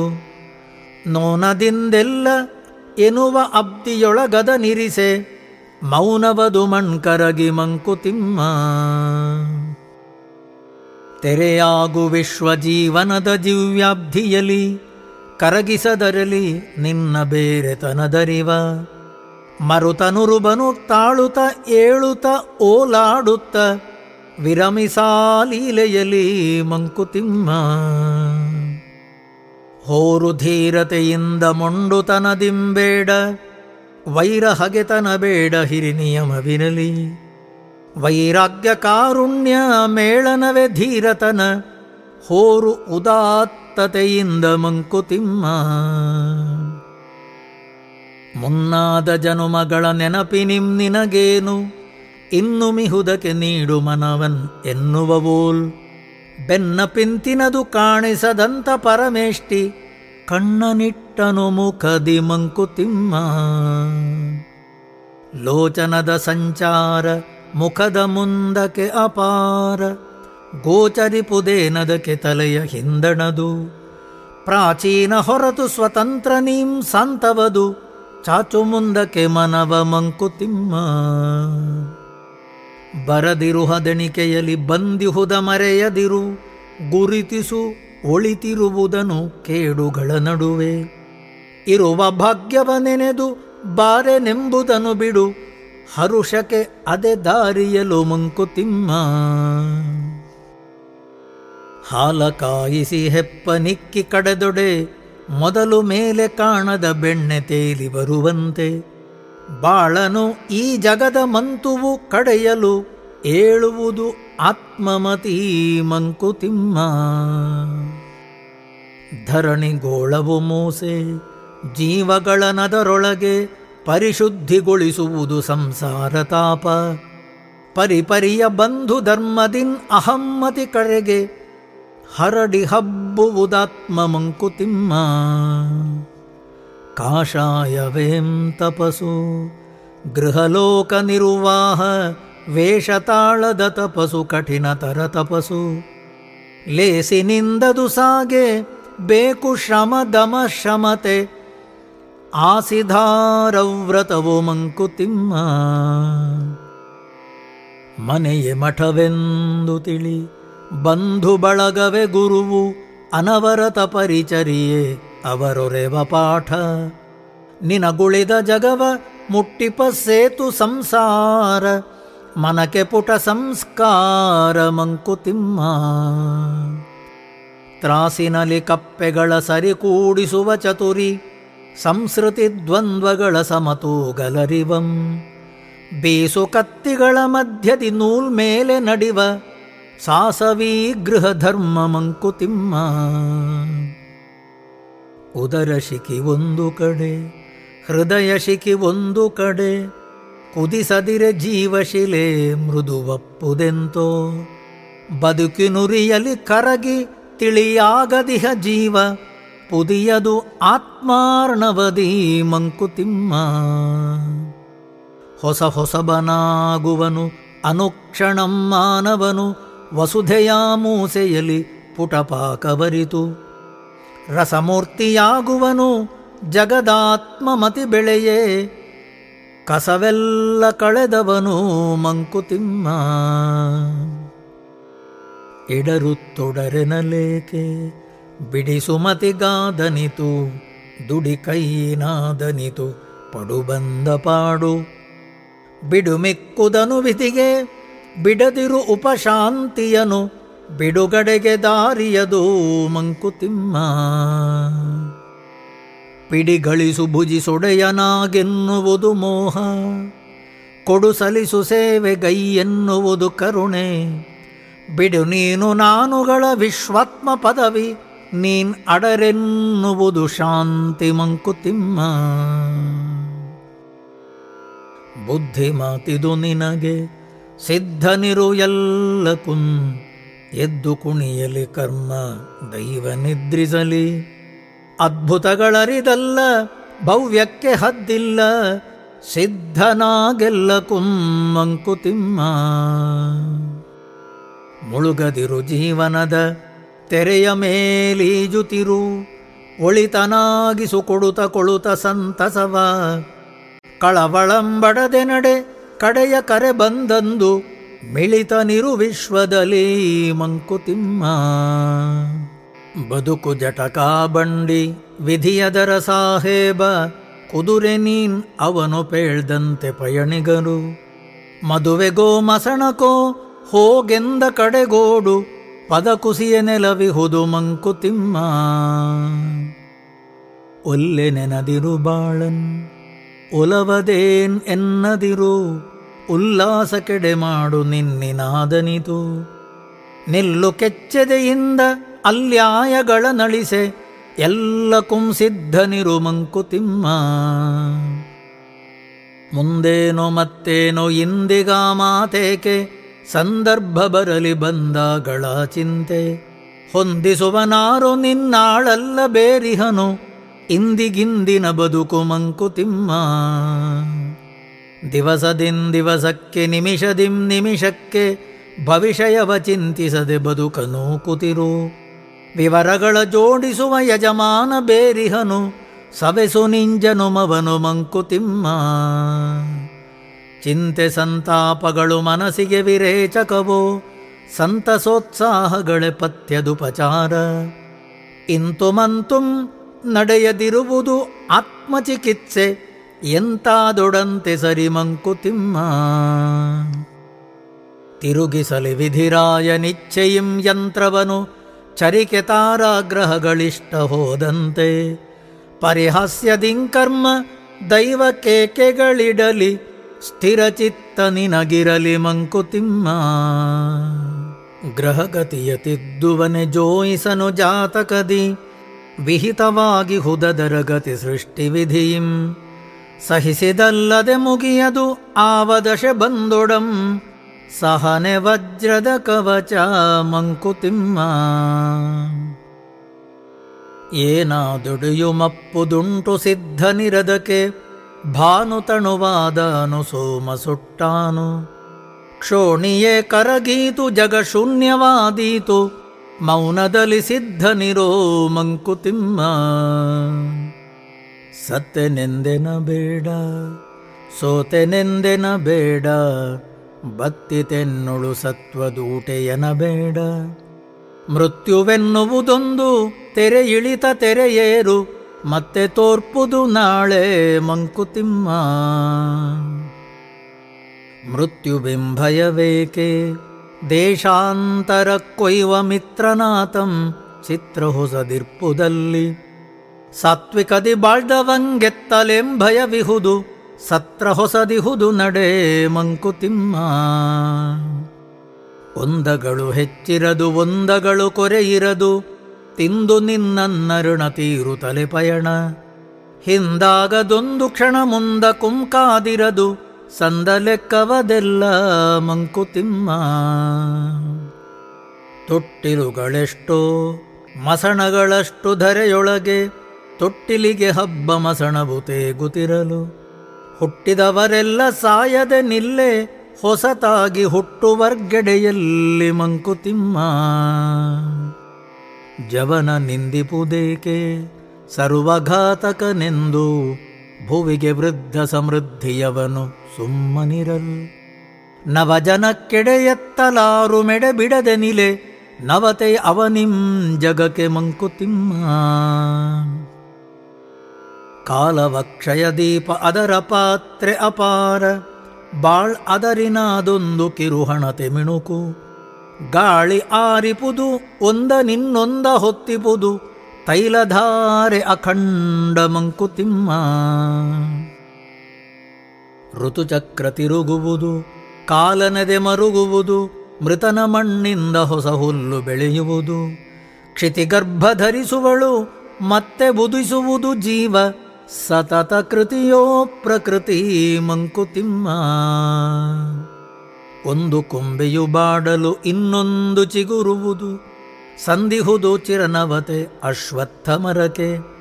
ನೋನದಿಂದೆಲ್ಲ ಎನ್ನುವ ಅಬ್ದಿಯೊಳಗದ ನಿರಿಸೆ ಮೌನವದು ಮಣ್ಕರಗಿ ಮಂಕುತಿಮ್ಮ. ತೆರೆಯಾಗು ವಿಶ್ವ ಜೀವನದ ದಿವ್ಯಾಬ್ಧಿಯಲಿ, ಕರಗಿಸದರಲಿ ನಿನ್ನ ಬೇರೆತನದರಿವ. ಮರುತನುರುಬನು ತಾಳುತ, ಏಳುತ, ಓಲಾಡುತ್ತ, ವಿರಮಿಸಾಲೀಲೆಯಲಿ ಮಂಕುತಿಮ್ಮ. ಹೋರು ಧೀರತೆಯಿಂದ ಮೊಂಡುತನದಿಂಬೇಡ ವೈರ ಹಗೆತನ ಬೇಡ ಹಿರಿ ನಿಯಮವಿರಲಿ ವೈರಾಗ್ಯ ಕಾರುಣ್ಯ ಮೇಳನವೆ ಧೀರತನ. ಹೋರು ಉದಾತ್ತತೆಯಿಂದ ಮಂಕುತಿಮ್ಮ. ಮುನ್ನಾದ ಜನುಮಗಳ ನೆನಪಿನಿಂ ನಿನಗೇನು? ಇನ್ನು ಮಿಹುದಕ್ಕೆ ನೀಡು ಮನವನ್ ಎನ್ನುವವೋಲ್. ಬೆನ್ನ ಪಿಂತಿನದು ಕಾಣಿಸದಂತ ಪರಮೇಷ್ಟಿ ಕಣ್ಣನಿಟ್ಟನು ಮುಖದಿ ಮಂಕುತಿಮ್ಮ ಲೋಚನದ ಸಂಚಾರ ಮುಖದ ಮುಂದಕ್ಕೆ ಅಪಾರ. ಗೋಚರಿಪುದೇನದಕ್ಕೆ ತಲೆಯ ಹಿಂದಣದು. ಪ್ರಾಚೀನ ಹೊರತು ಸ್ವತಂತ್ರ ನೀಂ ಸಂತವದು. ಚಾಚು ಮುಂದಕ್ಕೆ ಮನವ ಮಂಕುತಿಮ್ಮ ಬರದಿರುಹದೆಣಿಕೆಯಲ್ಲಿ ಬಂದಿಹುದ ಮರೆಯದಿರು. ಗುರುತಿಸು, ಒಳಿತಿರುವುದನು ಕೇಡುಗಳ ನಡುವೆ. ಇರುವ ಭಾಗ್ಯವ ನೆನೆದು ಬಾರೆನೆಂಬುದನ್ನು ಬಿಡು. ಹರುಷಕ್ಕೆ ಅದೆ ದಾರಿಯಲು ಮಂಕುತಿಮ್ಮ. ಹಾಲ ಕಾಯಿಸಿ ಹೆಪ್ಪ ನಿಕ್ಕಿ ಕಡೆದೊಡೆ, ಮೊದಲು ಮೇಲೆ ಕಾಣದ ಬೆಣ್ಣೆ ತೇಲಿ ಬರುವಂತೆ. ಬಾಳನು ಈ ಜಗದ ಮಂತುವು ಕಡೆಯಲು ಏಳುವುದು ಆತ್ಮಮತಿ ಮಂಕುತಿಮ್ಮ. ಧರಣಿಗೋಳವು ಮೂಸೆ ಜೀವಗಳ ನದರೊಳಗೆ ಪರಿಶುದ್ಧಿಗೊಳಿಸುವುದು ಸಂಸಾರ ತಾಪ. ಪರಿಪರಿಯ ಬಂಧು ಧರ್ಮದಿನ್ ಅಹಮ್ಮತಿ ಕಡೆಗೆ ಹರಡಿ ಹಬ್ಬುವುದಾತ್ಮ ಮಂಕುತಿಮ್ಮ. ಕಾಷಾಯವೇಂ ತಪಸು, ಗೃಹಲೋಕ ನಿರ್ವಾಹ, ವೇಷತಾಳದ ತಪಸು, ಕಠಿಣತರ ತಪಸು. ಲೇಸಿನಿಂದದು ಸಾಗೆ, ಬೇಕು ಶ್ರಮ ದಮ ಶ್ರಮತೆ ಆಸಿಧಾರವ್ರತವು ಮಂಕುತಿಮ್ಮ. ಮನೆಯೇ ಮಠವೆಂದು ತಿಳಿ ಬಂಧು ಬಳಗವೆ ಗುರುವು ಅನವರತ ಪರಿಚರಿಯೇ ಅವರೊರೆವ ಪಾಠ. ನಿನಗುಳಿದ ಜಗವ ಮುಟ್ಟಿಪ ಸೇತು ಸಂಸಾರ, ಮನಕೆ ಪುಟ ಸಂಸ್ಕಾರ ಮಂಕುತಿಮ್ಮ. ತ್ರಾಸಿನಲ್ಲಿ ಕಪ್ಪೆಗಳ ಸರಿಕೂಡಿಸುವ ಚತುರಿ ಸಂಸ್ಕೃತಿ ದ್ವಂದ್ವಗಳ ಸಮತೂಗಲರಿವಂ. ಬೇಸು ಕತ್ತಿಗಳ ಮಧ್ಯದಿ ನೂಲ್ ಮೇಲೆ ನಡಿವ ಸಾಸವೀ ಗೃಹ ಧರ್ಮ ಮಂಕುತಿಮ್ಮ ಉದರ ಶಿಖಿ ಒಂದು ಕಡೆ, ಹೃದಯ ಶಿಖಿ ಒಂದು ಕಡೆ, ಕುದಿಸದಿರೆ ಜೀವಶಿಲೆ ಮೃದುವಪ್ಪುದೆಂತೋ. ಬದುಕಿನುರಿಯಲಿ ಕರಗಿ ತಿಳಿಯಾಗದಿಹ ಜೀವ ಪುದಿಯದು ಆತ್ಮಾರ್ಣವದಿ ಮಂಕುತಿಮ್ಮ ಹೊಸ ಹೊಸಬನಾಗುವನು ಅನುಕ್ಷಣಂ ಮಾನವನು ವಸುಧೆಯ ಮೂಸೆಯಲಿ ಪುಟಪಾಕವರಿತು ರಸಮೂರ್ತಿಯಾಗುವನು ಜಗದಾತ್ಮಮತಿ ಬೆಳೆಯೇ ಕಸವೆಲ್ಲ ಕಳೆದವನು ಮಂಕುತಿಮ್ಮ ಇಡರುತ್ತೊಡರೆನಲೇಕೆ ಬಿಡಿಸುಮತಿಗಾದನಿತು ದುಡಿ ಕೈನಾದನಿತು ಪಡುಬಂದ ಪಾಡು ಬಿಡುಮಿಕ್ಕುದನು ವಿಧಿಗೆ, ಬಿಡದಿರು ಉಪಶಾಂತಿಯನು, ಬಿಡುಗಡೆಗೆ ದಾರಿಯದು ಮಂಕುತಿಮ್ಮ. ಪಿಡಿಗಳಿಸು ಭುಜಿಸೊಡೆಯನಾಗೆನ್ನುವುದು ಮೋಹ, ಕೊಡು ಸಲಿಸು ಸೇವೆ ಗೈ ಎನ್ನುವುದು ಕರುಣೆ. ಬಿಡು ನೀನು ನಾನುಗಳ ವಿಶ್ವಾತ್ಮ ಪದವಿ ನೀನ್ ಅಡರೆನ್ನುವುದು ಶಾಂತಿ ಮಂಕುತಿಮ್ಮ. ಬುದ್ಧಿ ಮಾತಿದು ನಿನಗೆ ಸಿದ್ಧನಿರು ಎಲ್ಲಕುಂ. ಎದ್ದು ಕುಣಿಯಲಿ ಕರ್ಮ, ದೈವ ನಿದ್ರಿಸಲಿ. ಅದ್ಭುತಗಳರಿದಲ್ಲ, ಭವ್ಯಕ್ಕೆ ಹದ್ದಿಲ್ಲ. ಸಿದ್ಧನಾಗೆಲ್ಲ ಮಂಕುತಿಮ್ಮ. ಮುಳುಗದಿರು ಜೀವನದ ತೆರೆಯ ಮೇಲೀಜುತಿರು ಒಳಿತನಾಗಿಸು ಕೊಡುತ ಕೊಳುತ ಸಂತಸವ. ಕಳವಳಂಬಡದೆ ನಡೆ, ಕಡೆಯ ಕರೆ ಬಂದಂದು ಮಿಳಿತನಿರು ವಿಶ್ವದಲ್ಲಿ ಮಂಕುತಿಮ್ಮ. ಬದುಕು ಜಟಕಾ ಬಂಡಿ ವಿಧಿಯದರ ಸಾಹೇಬ, ಕುದುರೆ ನೀನ್ ಅವನು ಪೇಳ್ದಂತೆ ಪಯಣಿಗರು. ಮದುವೆಗೋ ಮಸಣಕೋ, ಹೋಗೆಂದ ಕಡೆಗೋಡು ಪದ ಕುಸಿಯ ನೆಲವಿಹುದು ಮಂಕುತಿಮ್ಮ ಒಲ್ಲೆ ನೆನದಿರು ಬಾಳನ್, ಒಲವದೇನ್ ಎನ್ನದಿರು, ಉಲ್ಲಾಸ ಕೆಡೆ ಮಾಡು ನಿನ್ನಿನಾದನಿತು ನಿಲ್ಲು ಕೆಚ್ಚದೆಯಿಂದ ಅಲ್ಯಾಯಗಳ ನಳಿಸೆ, ಎಲ್ಲ ಕುಂಸಿದ್ಧನಿರು ಮಂಕುತಿಮ್ಮ ಮುಂದೇನೋ ಮತ್ತೇನೋ ಇಂದಿಗ ಮಾತೇಕೆ ಸಂದರ್ಭ ಬರಲಿ ಬಂದಗಳ ಚಿಂತೆ. ಹೊಂದಿಸುವನಾರು ನಿನ್ನಾಳಲ್ಲ ಬೇರಿಹನು, ಇಂದಿಗಿಂದಿನ ಬದುಕು ಮಂಕುತಿಮ್ಮ ದಿವಸದಿನ್ ದಿವಸಕ್ಕೆ ನಿಮಿಷದಿಂ ನಿಮಿಷಕ್ಕೆ ಭವಿಷ್ಯವ ಚಿಂತಿಸದೆ ಬದುಕನು ಕುತಿರು. ವಿವರಗಳ ಜೋಡಿಸುವ ಯಜಮಾನ ಬೇರಿಹನು, ಸವೆಸು ನಿಂಜನು ಮವನು ಮಂಕುತಿಮ್ಮ ಚಿಂತೆ ಸಂತಾಪಗಳು ಮನಸ್ಸಿಗೆ ವಿರೇಚಕವು, ಸಂತಸೋತ್ಸಾಹಗಳೇ ಪಥ್ಯದುಪಚಾರ. ಇಂತು ಮಂತುಂ ನಡೆಯದಿರುವುದು ಆತ್ಮಚಿಕಿತ್ಸೆ, ಎಂತಾದೊಡಂತೆ ಸರಿ ಮಂಕುತಿಮ್ಮ ತಿರುಗಿಸಲಿ ವಿಧಿರಾಯ ನಿಚ್ಚೆಯಿಂ ಯಂತ್ರವನು, ಚರಿಕೆ ತಾರಾಗ್ರಹಗಳಿಷ್ಟ ಹೋದಂತೆ. ಪರಿಹಾಸ್ಯದಿಂಕರ್ಮ ದೈವ ಕೇಕೆಗಳಿಡಲಿ ಸ್ಥಿರಚಿತ್ತ ನಿನಗಿರಲಿ ಮಂಕುತಿಮ್ಮ. ಗ್ರಹಗತಿಯತಿದ್ದುವನೆ ಜೋಯಿಸನು ಜಾತಕದಿ. ವಿಹಿತವಾಗಿ ಹುದದರ ಗತಿ ಸೃಷ್ಟಿ ಸಹಿಸಿದಲ್ಲದೆ ಮುಗಿಯದು ಆವದಶ ಬಂದೊಡಂ. ಸಹನೆ ವಜ್ರದ ಕವಚ ಮಂಕುತಿಮ್ಮ. ಏನಾದುಡಿಯುಮಪ್ಪುದುಂಟು ಸಿದ್ಧನಿರದಕ್ಕೆ ಭಾನುತಣುವಾದನು ಸೋಮ ಸುಟ್ಟಾನು. ಕ್ಷೋಣಿಯೇ ಕರಗೀತು, ಜಗ ಶೂನ್ಯವಾದೀತು. ಮೌನದಲ್ಲಿ ಸಿದ್ಧನಿರೋ ಮಂಕುತಿಮ್ಮ. ಸತ್ತೆನೆಂದೆನ ಬೇಡ ಸೋತೆನೆಂದೆನ ಬೇಡ ಬತ್ತಿತೆನ್ನುಳು ಸತ್ವದೂಟೆಯನ ಬೇಡ ಮೃತ್ಯುವೆನ್ನುವುದೊಂದು ತೆರೆ ಇಳಿತ ತೆರೆಯೇರು ಮತ್ತೆ ತೋರ್ಪುದು ನಾಳೆ ಮಂಕುತಿಮ್ಮ. ಮೃತ್ಯುಬಿಂಭಯವೇಕೆ ದೇಶಾಂತರ ಕೊಯ್ವ ಮಿತ್ರನಾಥಂ ಚಿತ್ರ ಹೊಸದಿರ್ಪುದಲ್ಲಿ ಸಾತ್ವಿಕದಿ ಬಾಳ್ದವಂಗೆತ್ತಲೆಂಭಯವಿಹುದು ಸತ್ರ ಹೊಸದಿಹುದು ನಡೆ ಮಂಕುತಿಮ್ಮ. ಒಂದಗಳು ಹೆಚ್ಚಿರದು, ಒಂದಗಳು ಕೊರೆಯಿರದು ತಿಂದು ನಿನ್ನನ್ನರುಣ ತೀರು ತಲೆ ಪಯಣ. ಹಿಂದಾಗದೊಂದು ಕ್ಷಣ ಮುಂದ ಕುಂಕಾದಿರದು, ಸಂದಲೆಕ್ಕವದೆಲ್ಲ ಮಂಕುತಿಮ್ಮ ತೊಟ್ಟಿಲುಗಳೆಷ್ಟೋ ಮಸಣಗಳಷ್ಟು ಧರೆಯೊಳಗೆ, ತೊಟ್ಟಿಲಿಗೆ ಹಬ್ಬ ಮಸಣವು ಗುತಿರಲು ಹುಟ್ಟಿದವರೆಲ್ಲ ಸಾಯದೆ ನಿಲ್ಲೆ, ಹೊಸತಾಗಿ ಹುಟ್ಟುವರ್ಗೆಡೆಯಲ್ಲಿ ಮಂಕುತಿಮ್ಮ ಜವನ ನಿಂದಿಪುದೇಕೆ ಸರ್ವಘಾತಕನೆಂದು ಭುವಿಗೆ ವೃದ್ಧ ಸಮೃದ್ಧಿಯವನು ಸುಮ್ಮನಿರಲ್. ನವಜನಕ್ಕೆಡೆಯತ್ತಲಾರು ಮೆಡೆ ಬಿಡದೆ ನಿಲೆ, ನವತೆ ಅವನಿಂ ಜಗಕ್ಕೆ ಮಂಕುತಿಮ್ಮ. ಕಾಲವಕ್ಷಯ ದೀಪ ಅದರ ಪಾತ್ರೆ ಅಪಾರ, ಬಾಳ್ ಅದರಿನಾದೊಂದು ಕಿರುಹಣತೆ ಮಿಣುಕು. ಗಾಳಿ ಆರಿಪುದು, ಒಂದ ನಿನ್ನೊಂದ ಹೊತ್ತಿಪುದು, ತೈಲಧಾರೆ ಅಖಂಡ ಮಂಕುತಿಮ್ಮ. ಋತುಚಕ್ರ ತಿರುಗುವುದು, ಕಾಲನೆದೆ ಮರುಗುವುದು, ಮೃತನ ಮಣ್ಣಿಂದ ಹೊಸ ಹುಲ್ಲು ಬೆಳೆಯುವುದು. ಕ್ಷಿತಿಗರ್ಭ ಧರಿಸುವಳು, ಮತ್ತೆ ಬುದಿಸುವುದು ಜೀವ, ಸತತ ಕೃತಿಯೋ ಪ್ರಕೃತಿ ಮಂಕುತಿಮ್ಮ. ಒಂದು ಕೊಂಬೆಯು ಬಾಡಲು ಇನ್ನೊಂದು ಚಿಗುರುವುದು. ಸಂದಿಹುದು ಚಿರನವತೆ ಅಶ್ವತ್ಥ ಮರಕೆ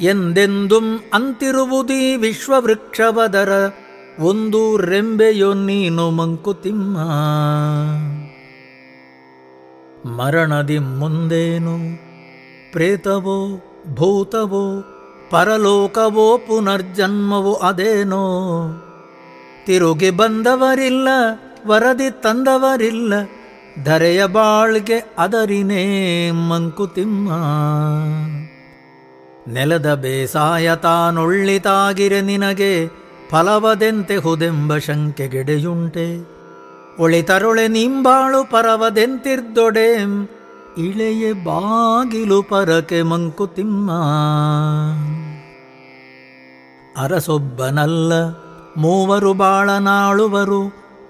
ಎಂದೆಂದು ಅಂತಿರುವುದೀ ವಿಶ್ವವೃಕ್ಷವದರ. ಒಂದು ರೆಂಬೆಯೋ ನೀನು ಮಂಕುತಿಮ್ಮ. ಮರಣದಿ ಮುಂದೇನು? ಪ್ರೇತವೋ, ಭೂತವೋ, ಪರಲೋಕವೋ, ಪುನರ್ಜನ್ಮವೋ ಅದೇನೋ? ತಿರುಗಿ ಬಂದವರಿಲ್ಲ ವರದಿ ತಂದವರಿಲ್ಲ. ಧರೆಯ ಬಾಳ್ಗೆ ಅದರಿನೇ ಮಂಕುತಿಮ್ಮ ನೆಲದ ಬೇಸಾಯ ತಾನೊಳ್ಳಿತಾಗಿರೆ ನಿನಗೆ, ಫಲವದೆಂತೆ ಹುದೆಂಬ ಶಂಕೆಗೆಡೆಯುಂಟೆ ಒಳಿತರೊಳೆ ನಿಂಬಾಳು ಪರವದೆಂತಿರ್ದೊಡೆ, ಇಳೆಯ ಬಾಗಿಲು ಪರಕೆ ಮಂಕುತಿಮ್ಮ ಅರಸೊಬ್ಬನಲ್ಲ, ಮೂವರು ಬಾಳನಾಳುವರು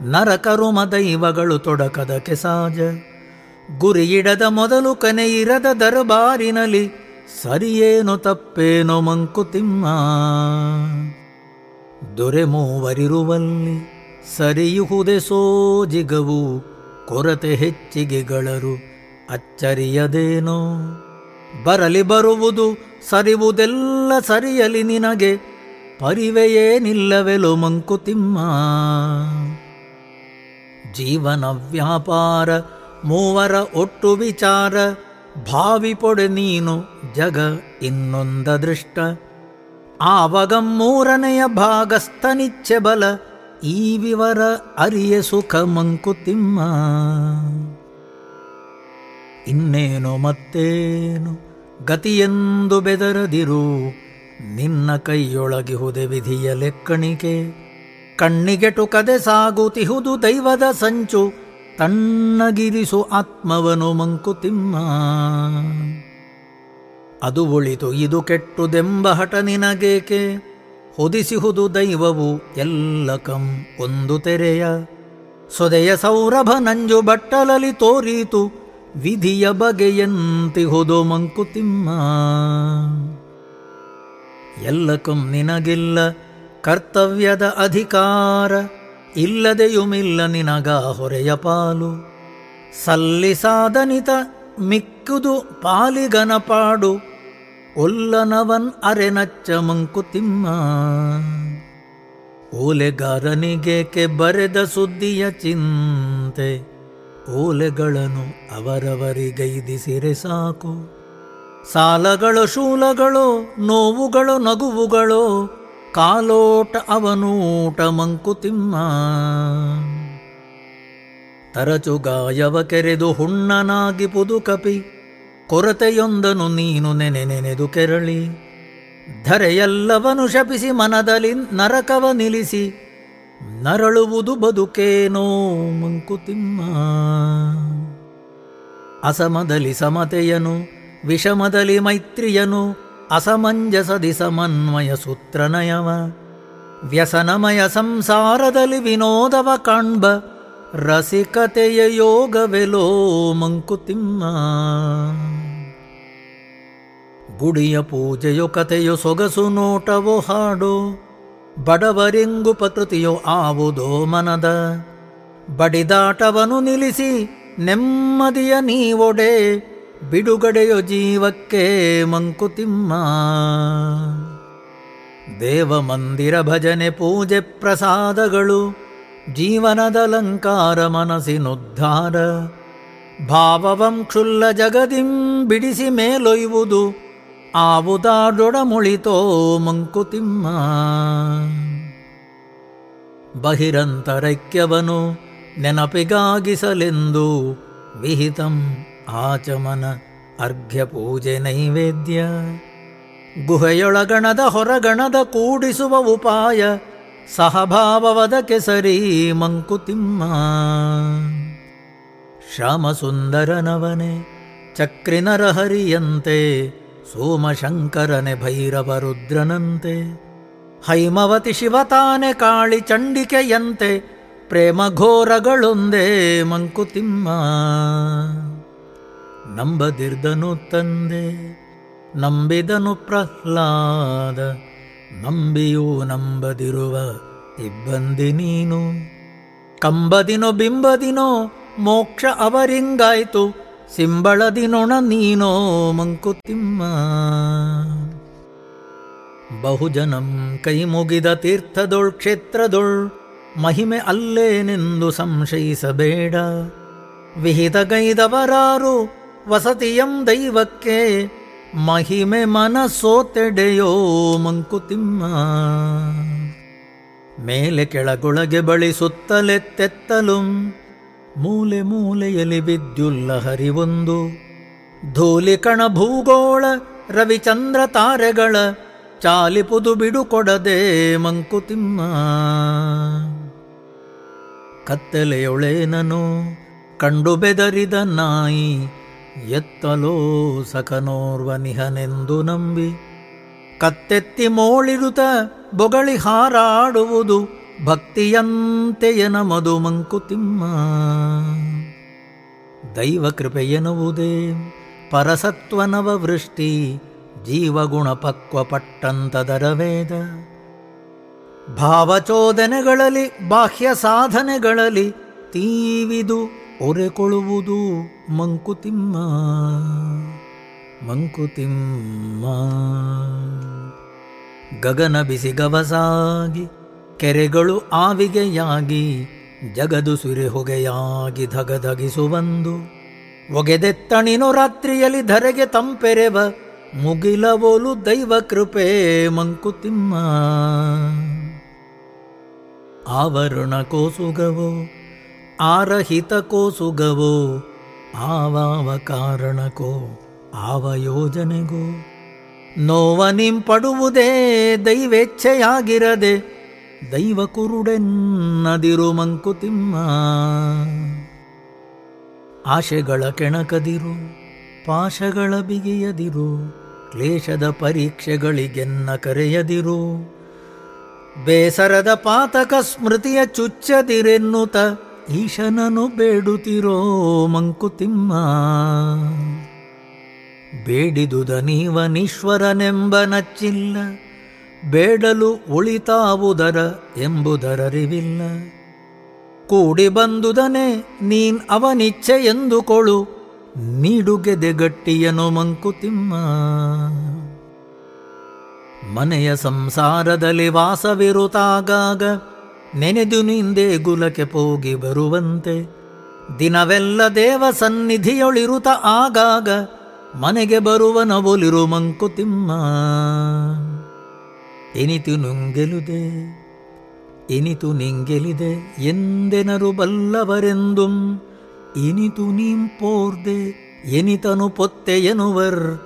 ನರಕರುಮ ದೈವಗಳು ತೊಡಕದ ಕೆಸಾಜ ಗುರಿಯಿಡದ ಮೊದಲು ಕನೆಯಿರದ ದರಬಾರಿನಲ್ಲಿ ಸರಿಯೇನು ತಪ್ಪೇನೋ ಮಂಕುತಿಮ್ಮ. ದೊರೆ ಮೂವರಿರುವಲ್ಲಿ ಸರಿಯುಹುದೆ ಸೋಜಿಗವು ಕೊರತೆ ಹೆಚ್ಚಿಗೆಗಳರು ಅಚ್ಚರಿಯದೇನೋ. ಬರಲಿ ಬರುವುದು ಸರಿವುದೆಲ್ಲ ಸರಿಯಲಿ ನಿನಗೆ ಪರಿವೆಯೇನಿಲ್ಲವೆಲು ಮಂಕುತಿಮ್ಮ. ಜೀವನ ವ್ಯಾಪಾರ, ಮೂವರ ಒಟ್ಟು ವಿಚಾರ, ಭಾವಿ ಪೊಡೆ ನೀನು ಜಗ ಇನ್ನೊಂದ ದೃಷ್ಟ. ಆವಗ ಮೂರನೆಯ ಭಾಗಸ್ಥನಿಚ್ಛೆ ಬಲ, ಈ ವಿವರ ಅರಿಯ ಸುಖ ಮಂಕುತಿಮ್ಮ. ಇನ್ನೇನು ಮತ್ತೇನು, ಗತಿಯೆಂದು ಬೆದರದಿರು, ನಿನ್ನ ಕೈಯೊಳಗಿಹುದೆ ವಿಧಿಯ ಲೆಕ್ಕಣಿಕೆ. ಕಣ್ಣಿಗೆಟು ಕದೆ ಸಾಗುತಿಹುದು ದೈವದ ಸಂಚು, ತಣ್ಣಗಿರಿಸು ಆತ್ಮವನು ಮಂಕುತಿಮ್ಮ ಅದು ಉಳಿತು ಇದು ಕೆಟ್ಟುದೆಂಬ ಹಠ ನಿನಗೇಕೆ? ಹೊದಿಸಿಹುದು ದೈವವು ಎಲ್ಲಕಂ ಒಂದು ತೆರೆಯ. ಸೊದೆಯ ಸೌರಭ ನಂಜು ಬಟ್ಟಲಲಿ ತೋರೀತು, ವಿಧಿಯ ಬಗೆಯಂತಿಹುದು ಮಂಕುತಿಮ್ಮ ಎಲ್ಲಕಂ ನಿನಗಿಲ್ಲ ಕರ್ತವ್ಯದ ಅಧಿಕಾರ ಇಲ್ಲದೆಯುಮಿಲ್ಲ ನಿನಗ ಹೊರೆಯ ಪಾಲು. ಸಲ್ಲಿಸಾದನಿತ ಮಿಕ್ಕುದು ಪಾಲಿಗನ ಪಾಡು. ಒಲ್ಲನವನ್ ಅರೆನಚ್ಚ ಮಂಕುತಿಮ್ಮ ಓಲೆಗಾರನಿಗೇಕೆ ಬರೆದ ಸುದ್ದಿಯ ಚಿಂತೆ. ಓಲೆಗಳನ್ನು ಅವರವರಿಗೈದಿಸಿರೆ ಸಾಕು. ಸಾಲಗಳು ಶೂಲಗಳು ನೋವುಗಳು ನಗುವುಗಳು. ಕಾಲೋಟ ಅವನೂಟ ಮಂಕುತಿಮ್ಮ. ತರಚು ಗಾಯವ ಕೆರೆದು ಹುಣ್ಣನಾಗಿ ಪುದುಕಪಿ. ಕೊರತೆಯೊಂದನು ನೀನು ನೆನೆ ನೆನೆದು ಕೆರಳಿ. ಧರೆಯೆಲ್ಲವನು ಶಪಿಸಿ ಮನದಲ್ಲಿ ನರಕವ ನಿಲ್ಲಿಸಿ. ನರಳುವುದು ಬದುಕೇನೋ ಮಂಕುತಿಮ್ಮ. ಅಸಮದಲ್ಲಿ ಸಮತೆಯನು, ವಿಷಮದಲ್ಲಿ ಮೈತ್ರಿಯನು ಅಸಮಂಜಸದಿ ಸಮನ್ವಯ ಸೂತ್ರನಯವ, ವ್ಯಸನಮಯ ಸಂಸಾರದಲ್ಲಿ ವಿನೋದವ ಕಾಣ್ಬ, ರಸಿಕತೆಯ ಯೋಗವೆಲೋ ಮಂಕುತಿಮ್ಮ. ಗುಡಿಯ ಪೂಜೆಯು ಕತೆಯು ಸೊಗಸು ನೋಟವು ಹಾಡು, ಬಡವರಿಂಗು ಪ್ರಕೃತಿಯೋ ಆವುದೋ ಮನದ. ಬಡಿದಾಟವನು ನಿಲ್ಲಿಸಿ ನೆಮ್ಮದಿಯ ನೀವೊಡೆ ಬಿಡುಗಡೆಯೋ ಜೀವಕ್ಕೆ ಮಂಕುತಿಮ್ಮ. ದೇವ ಮಂದಿರ ಭಜನೆ ಪೂಜೆ ಪ್ರಸಾದಗಳು, ಜೀವನದ ಅಲಂಕಾರ ಮನಸ್ಸಿನುದ್ಧಾರ. ಭಾವವಂ ಕ್ಷುಲ್ಲ ಜಗದಿಂ ಬಿಡಿಸಿ ಮೇಲೊಯ್ಯುವುದು ಆವುದಾಡೊಡಮುಳಿತೋ ಮಂಕುತಿಮ್ಮ. ಬಹಿರಂತರೈಕ್ಯವನು ನೆನಪಿಗಾಗಿಸಲೆಂದು ವಿಹಿತಂ. ಆಚಮನ ಅರ್ಘ್ಯ ಪೂಜೆ ನೈವೇದ್ಯ. ಗುಹೆಯೊಳಗಣದ ಹೊರಗಣದ ಕೂಡಿಸುವ ಉಪಾಯ ಸಹಭಾವವದ ಕೆಸರಿ ಮಂಕುತಿಮ್ಮ. ಶ್ಯಾಮಸುಂದರನವನೆ ಚಕ್ರಿನರ ಹರಿಯಂತೆ ಸೋಮಶಂಕರನೆ ಭೈರವ ರುದ್ರನಂತೆ ಹೈಮವತಿ ಶಿವತಾನೆ ಕಾಳಿ ಚಂಡಿಕೆಯಂತೆ ಪ್ರೇಮ ಘೋರಗಳೊಂದೇ ಮಂಕುತಿಮ್ಮ. ನಂಬದಿರ್ದನು ತಂದೆ, ನಂಬಿದನು ಪ್ರಹ್ಲಾದ. ನಂಬಿಯೂ ನಂಬದಿರುವ ಇಬ್ಬಂದಿ ನೀನು. ಕಂಬದಿನೋ ಬಿಂಬದಿನೋ ಮೋಕ್ಷ ಅವರಿಂಗಾಯ್ತು, ಸಿಂಬಳದಿನೊಣ ನೀನೋ ಮಂಕುತಿಮ್ಮ. ಬಹುಜನಂ ಕೈ ಮುಗಿದ ತೀರ್ಥದೊಳ್ ಕ್ಷೇತ್ರದೊಳ್ ಮಹಿಮೆ ಅಲ್ಲೇನೆಂದು ಸಂಶಯಿಸಬೇಡ. ವಿಹಿತಗೈದವರಾರು ವಸತಿಯಂ ದೈವಕ್ಕೆ ಮಹಿಮೆ ಮನಸೋತೆಡೆಯೋ ಮಂಕುತಿಮ್ಮ. ಮೇಲೆ ಕೆಳಗೊಳಗೆ ಬಳಿ ತೆತ್ತಲು, ಮೂಲೆ ಮೂಲೆಯಲ್ಲಿ ಬಿದ್ಯುಲ್ಲ ಹರಿವೊಂದು ಧೂಲಿಕಣ ಭೂಗೋಳ ರವಿಚಂದ್ರ ತಾರೆಗಳ ಚಾಲಿಪುದು ಬಿಡು ಕೊಡದೆ ಮಂಕುತಿಮ್ಮ. ಕತ್ತಲೆಯೊಳೇನನು ಕಂಡು ಬೆದರಿದ ನಾಯಿ ಎತ್ತಲೋ ಸಕನೋರ್ವ ನಿಹನೆಂದು ನಂಬಿ, ಕತ್ತೆತ್ತಿ ಮೋಳಿರುತ ಬೊಗಳಿ ಹಾರಾಡುವುದು ಭಕ್ತಿಯಂತೆಯ ನಮದು ಮಂಕುತಿಮ್ಮ. ದೈವ ಕೃಪೆ ಎನ್ನುವುದೇ ಪರಸತ್ವನವ ವೃಷ್ಟಿ ಜೀವಗುಣ ಪಕ್ವ ಪಟ್ಟಂತದರ ವೇದ ಭಾವಚೋದನೆಗಳಲ್ಲಿ ಬಾಹ್ಯ ಸಾಧನೆಗಳಲ್ಲಿ ತೀವಿದು ಒರೆಕೊಳ್ಳುವುದು ಮಂಕುತಿಮ್ಮ. ಮಂಕುತಿಮ್ಮ. ಗಗನ ಬಿಸಿ ಗವಸಾಗಿ ಕೆರೆಗಳು ಆವಿಗೆಯಾಗಿ, ಜಗದು ಸುರಿ ಹೊಗೆಯಾಗಿ ಧಗಧಗಿಸುವಂದು. ಒಗೆದೆತ್ತಣಿನೋ ರಾತ್ರಿಯಲ್ಲಿ ಧರೆಗೆ ತಂಪೆರೆವ ಮುಗಿಲವೋಲು ದೈವ ಕೃಪೆ ಮಂಕುತಿಮ್ಮ. ಆವರುಣ ಕೋಸುಗವೋ ಆರಹಿತ ಕೋಸುಗವೋ ಆವಾವ ಕಾರಣಕೋ ಆವ ಯೋಜನೆಗೋ ನೋವ ನಿಂಪಡುವುದೇ ದೈವೇಚ್ಛೆಯಾಗಿರದೆ ದೈವ ಕುರುಡೆನ್ನದಿರು ಮಂಕುತಿಮ್ಮ ಆಶೆಗಳ ಕೆಣಕದಿರು, ಪಾಶಗಳ ಬಿಗಿಯದಿರು, ಕ್ಲೇಶದ ಪರೀಕ್ಷೆಗಳಿಗೆನ್ನ ಕರೆಯದಿರು. ಬೇಸರದ ಪಾತಕ ಸ್ಮೃತಿಯ ಚುಚ್ಚದಿರೆನ್ನುತ ಈಶನನು ಬೇಡುತ್ತಿರೋ ಮಂಕುತಿಮ್ಮ. ಬೇಡಿದುದ ನೀವನೀಶ್ವರನೆಂಬ ನಚ್ಚಿಲ್ಲ. ಬೇಡಲು ಉಳಿತಾವುದರ ಎಂಬುದರರಿವಿಲ್ಲ ಕೂಡಿ ಬಂದುದನೆ ನೀನ್ ಅವನಿಚ್ಛೆ ಎಂದುಕೊಳು. ನೀಡುಗೆದೆ ಗಟ್ಟಿಯನು ಮಂಕುತಿಮ್ಮ. ಮನೆಯ ಸಂಸಾರದಲ್ಲಿ ವಾಸವಿರುತ್ತಾಗಾಗ ನೆನೆದು ನಿಂದೆ ಗುಲಕ್ಕೆ ಪೋಗಿ ಬರುವಂತೆ. ದಿನವೆಲ್ಲ ದೇವ ಸನ್ನಿಧಿಯೊಳಿರುತ ಆಗಾಗ ಮನೆಗೆ ಬರುವನ ಒಲಿರು ಮಂಕುತಿಮ್ಮ ಎನಿತು ನುಂಗೆಲುದೆ ಎನಿತು ನಿಂಗೆಲಿದೆ ಎಂದೆನರು ಬಲ್ಲವರೆಂದುಂ. ಇನಿತು ನೀಂ ಪೋರ್ದೆ, ಎನಿತನು ಪೊತ್ತೆ ಎನ್ನುವರ್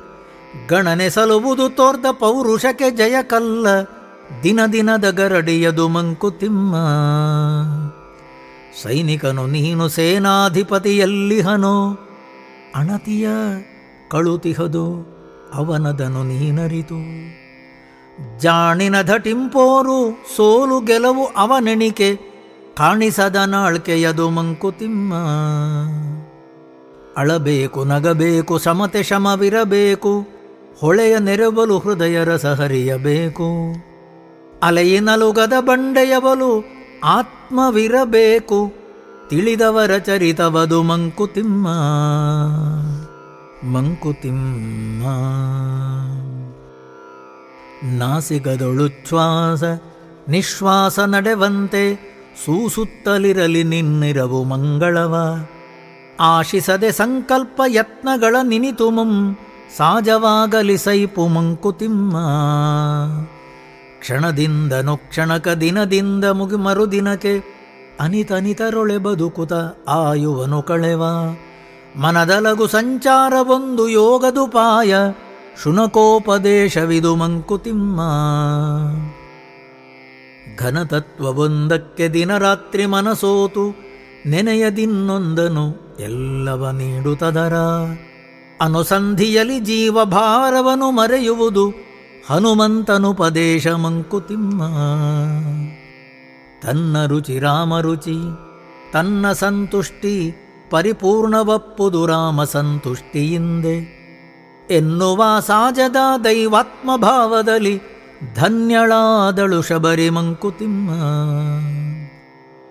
ಗಣನೆ ಸಲುವುದು ತೋರ್ದ ಪೌರುಷಕ್ಕೆ ಜಯ ಕಲ್ಲ ದಿನ ದಿನದ ಗರಡಿಯದು ಮಂಕುತಿಮ್ಮ ಸೈನಿಕನು ನೀನು ಸೇನಾಧಿಪತಿಯಲ್ಲಿಹನು ಅಣತಿಯ ಕಳುತಿಹದು, ಅವನದನು ನೀನರಿತು. ಜಾಣಿನ ಧಟಿಂಪೋರು ಸೋಲು ಗೆಲವು ಅವನೆಣಿಕೆ. ಕಾಣಿಸದ ನಾಳ್ಕೆಯದು ಮಂಕುತಿಮ್ಮ ಅಳಬೇಕು, ನಗಬೇಕು, ಸಮತೆ ಶಮವಿರಬೇಕು. ಹೊಳೆಯ ನೆರವಲು ಹೃದಯ ರಸ ಹರಿಯಬೇಕು. ಅಲೆಯಿನಲುಗದ ಬಂಡೆಯವಲು ಆತ್ಮವಿರಬೇಕು, ತಿಳಿದವರ ಚರಿತವದು ಮಂಕುತಿಮ್ಮ. ಮಂಕುತಿಮ್ಮ. ನಾಸಿಗದೊಳುಚ್ಛ್ವಾಸ ನಿಶ್ವಾಸ ನಡೆವಂತೆ ಸೂಸುತ್ತಲಿರಲಿ ನಿನ್ನಿರವು ಮಂಗಳವ. ಆಶಿಸದೆ ಸಂಕಲ್ಪ ಯತ್ನಗಳ ನಿನಿತುಮಂ ಸಾಜವಾಗಲಿ ಸೈಪು ಮಂಕುತಿಮ್ಮ. ಕ್ಷಣದಿಂದನು ಕ್ಷಣಕ ದಿನದಿಂದ ಮುಗಿ ಮರುದಿನಕ್ಕೆ ಅನಿತನಿತರೊಳೆ ಬದುಕುತ ಆಯುವನು ಕಳೆವ. ಮನದಲಗು ಸಂಚಾರವೊಂದು ಯೋಗದುಪಾಯ ಶುನಕೋಪದೇಶವಿದು ಮಂಕುತಿಮ್ಮ. ಘನತತ್ವವೊಂದಕ್ಕೆ ದಿನರಾತ್ರಿ ಮನಸೋತು ನೆನೆಯದಿನ್ನೊಂದನು ಎಲ್ಲವ ನೀಡುತ್ತದರ ಅನುಸಂಧಿಯಲಿ ಜೀವಭಾರವನು ಮರೆಯುವುದು ಹನುಮಂತನುಪದೇಶ ಮಂಕುತಿಮ್ಮ ತನ್ನ ರುಚಿ ರಾಮರುಚಿ, ತನ್ನ ಸಂತುಷ್ಟಿ, ಪರಿಪೂರ್ಣವಪ್ಪುದು ರಾಮ ಸಂತುಷ್ಟಿಯಿಂದೆ ಎನ್ನುವ ಸಾಜದ ದೈವಾತ್ಮ ಭಾವದಲ್ಲಿ ಧನ್ಯಳಾದಳು ಶಬರಿ ಮಂಕುತಿಮ್ಮ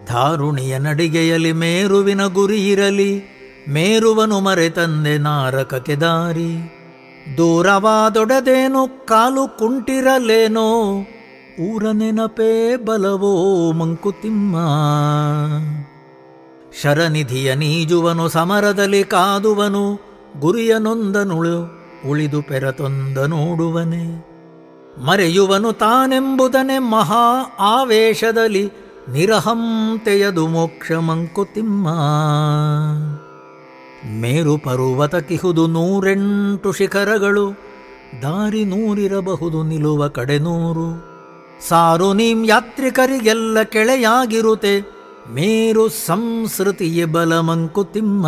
ಧಾರುಣಿಯ ನಡಿಗೆಯಲ್ಲಿ ಮೇರುವಿನ ಗುರಿ ಇರಲಿ, ಮೇರುವನು ಮರೆತಂದೆ ನಾರಕಕ್ಕೆ ದಾರಿ. ದೂರವಾದೊಡದೇನು ಕಾಲು ಕುಂಟಿರಲೇನೋ ಊರ ನೆನಪೇ ಬಲವೋ ಮಂಕುತಿಮ್ಮ. ಶರನಿಧಿಯ ನೀಜುವನು ಸಮರದಲ್ಲಿ ಕಾದುವನು ಗುರಿಯನೊಂದನುಳು ಉಳಿದು ಪೆರತೊಂದ ನೋಡುವನೆ. ಮರೆಯುವನು ತಾನೆಂಬುದನೆ ಮಹಾ ಆವೇಶದಲ್ಲಿ ನಿರಹಂತೆಯದು ಮೋಕ್ಷ ಮಂಕುತಿಮ್ಮ. ಮೇರು ಪರ್ವತ ಕಿಹುದು ನೂರೆಂಟು ಶಿಖರಗಳು, ದಾರಿ ನೂರಿರಬಹುದು ನಿಲುವ ಕಡೆ ನೂರು. ಸಾರು ನೀಂ ಯಾತ್ರಿಕರಿಗೆಲ್ಲ ಕೆಳೆಯಾಗಿರುತೆ ಮೇರು ಸಂಸ್ಕೃತಿಯೇ ಬಲಮಂಕುತಿಮ್ಮ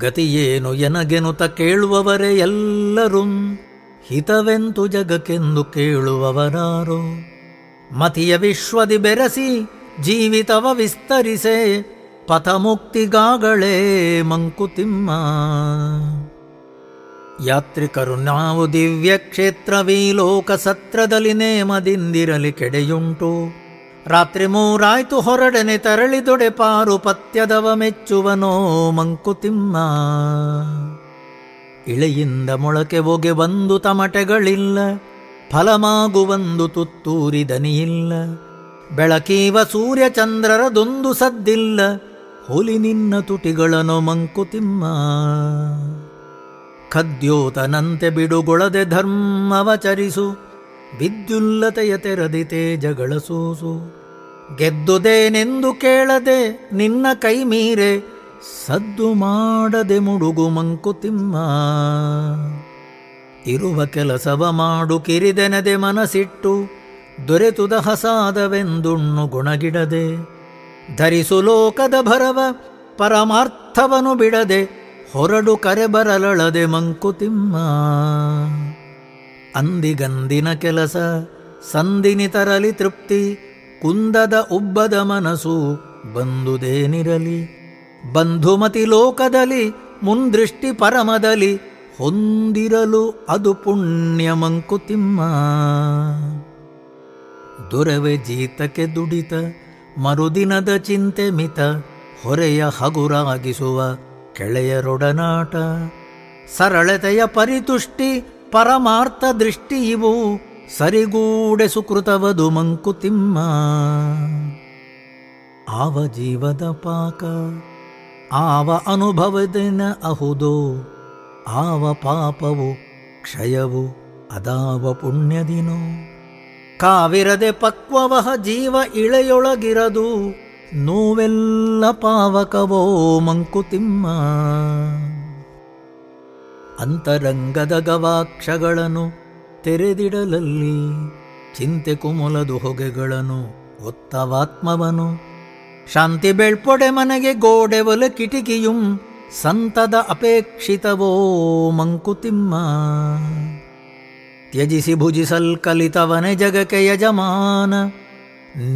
ಗತಿಯೇನು ಎನಗೆನುತ ಕೇಳುವವರೇ ಎಲ್ಲರೂ, ಹಿತವೆಂತು ಜಗಕ್ಕೆಂದು ಕೇಳುವವರಾರು. ಮತಿಯ ವಿಶ್ವದಿ ಬೆರೆಸಿ, ಜೀವಿತವ ವಿಸ್ತರಿಸೆ ಪಥಮುಕ್ತಿಗಾಗಳೇ ಮಂಕುತಿಮ್ಮ. ಯಾತ್ರಿಕರು ನಾವು ದಿವ್ಯ ಕ್ಷೇತ್ರವೀ ಲೋಕ ಸತ್ರದಲ್ಲಿ ನೇಮದಿಂದಿರಲಿ ಕೆಡೆಯುಂಟು. ರಾತ್ರಿ ಮೂರಾಯ್ತು ಹೊರಡನೆ ತರಳಿದೊಡೆ ಪಾರು ಪತ್ಯದವ ಮೆಚ್ಚುವನೋ ಮಂಕುತಿಮ್ಮ. ಇಳೆಯಿಂದ ಮೊಳಕೆ ಒಗೆ ಬಂದು ತಮಟೆಗಳಿಲ್ಲ. ಫಲಮಾಗುವಂದು ತುತ್ತೂರಿ ದನಿಯಿಲ್ಲ. ಬೆಳಕೀವ ಸೂರ್ಯ ಚಂದ್ರರದೊಂದು ಸದ್ದಿಲ್ಲ. ಹುಲಿ ನಿನ್ನ ತುಟಿಗಳನ್ನು ಮಂಕುತಿಮ್ಮ. ಖದ್ಯೋತನಂತೆ ಬಿಡುಗೊಳದೆ ಧರ್ಮವಚರಿಸು, ವಿದ್ಯುಲ್ಲತೆಯ ತೆರದಿ ತೇಜಗಳ ಸೂಸು. ಗೆದ್ದುದೇನೆಂದು ಕೇಳದೆ ನಿನ್ನ ಕೈ ಮೀರೆ, ಸದ್ದು ಮಾಡದೆ ಮುಡುಗು ಮಂಕುತಿಮ್ಮ. ಇರುವ ಕೆಲಸವ ಮಾಡು ಕಿರಿದೆನದೆ ಮನಸಿಟ್ಟು, ದೊರೆತುದ ಹಸಾದವೆಂದುಣ್ಣು ಗುಣಗಿಡದೆ. ಧರಿಸು ಲೋಕದ ಭರವ, ಪರಮಾರ್ಥವನು ಬಿಡದೆ ಹೊರಡು ಕರೆ ಬರಲಳದೆ ಮಂಕುತಿಮ್ಮ. ಅಂದಿಗಂದಿನ ಕೆಲಸ, ಸಂದಿನಿ ತರಲಿ ತೃಪ್ತಿ, ಕುಂದದ ಉಬ್ಬದ ಮನಸ್ಸು ಬಂದುದೇನಿರಲಿ ಬಂಧುಮತಿ ಲೋಕದಲ್ಲಿ ಮುಂದೃಷ್ಟಿ ಪರಮದಲ್ಲಿ ಹೊಂದಿರಲು ಅದು ಪುಣ್ಯ ಮಂಕುತಿಮ್ಮ. ದೊರವೆ ಜೀತಕ್ಕೆ ದುಡಿತ ಮರುದಿನದ ಚಿಂತೆ ಮಿತ, ಹೊರೆಯ ಹಗುರಾಗಿಸುವ ಕೆಳೆಯರೊಡನಾಟ. ಸರಳತೆಯ ಪರಿತುಷ್ಟಿ, ಪರಮಾರ್ಥ ದೃಷ್ಟಿ ಇವು, ಸರಿಗೂಡೆ ಸುಕೃತವದು ಮಂಕುತಿಮ್ಮ ಆವ ಜೀವದ ಪಾಕ, ಆವ ಅನುಭವದಿನ ಅಹುದೋ, ಆವ ಪಾಪವು, ಕ್ಷಯವು ಅದಾವ ಪುಣ್ಯದಿನೋ. ಕಾವಿರದೆ ಪಕ್ವವಹ ಜೀವ ಇಳೆಯೊಳಗಿರದು. ನೋವೆಲ್ಲ ಪಾವಕವೋ ಮಂಕುತಿಮ್ಮ. ಅಂತರಂಗದ ಗವಾಕ್ಷಗಳನ್ನು ತೆರೆದಿಡಲಲ್ಲಿ ಚಿಂತೆ ಕುಮುಲದು ಹೊಗೆಗಳನ್ನು ಒತ್ತವಾತ್ಮವನು. ಶಾಂತಿ ಬೆಳ್ಪೊಡೆ ಮನೆಗೆ ಗೋಡೆ ಒಲ ಕಿಟಿಕಿಯುಂ ಸಂತದ ಅಪೇಕ್ಷಿತವೋ ಮಂಕುತಿಮ್ಮ. ತ್ಯಜಿಸಿ ಭುಜಿಸಲ್ಕಲಿತವನೆ ಯಜಮಾನ.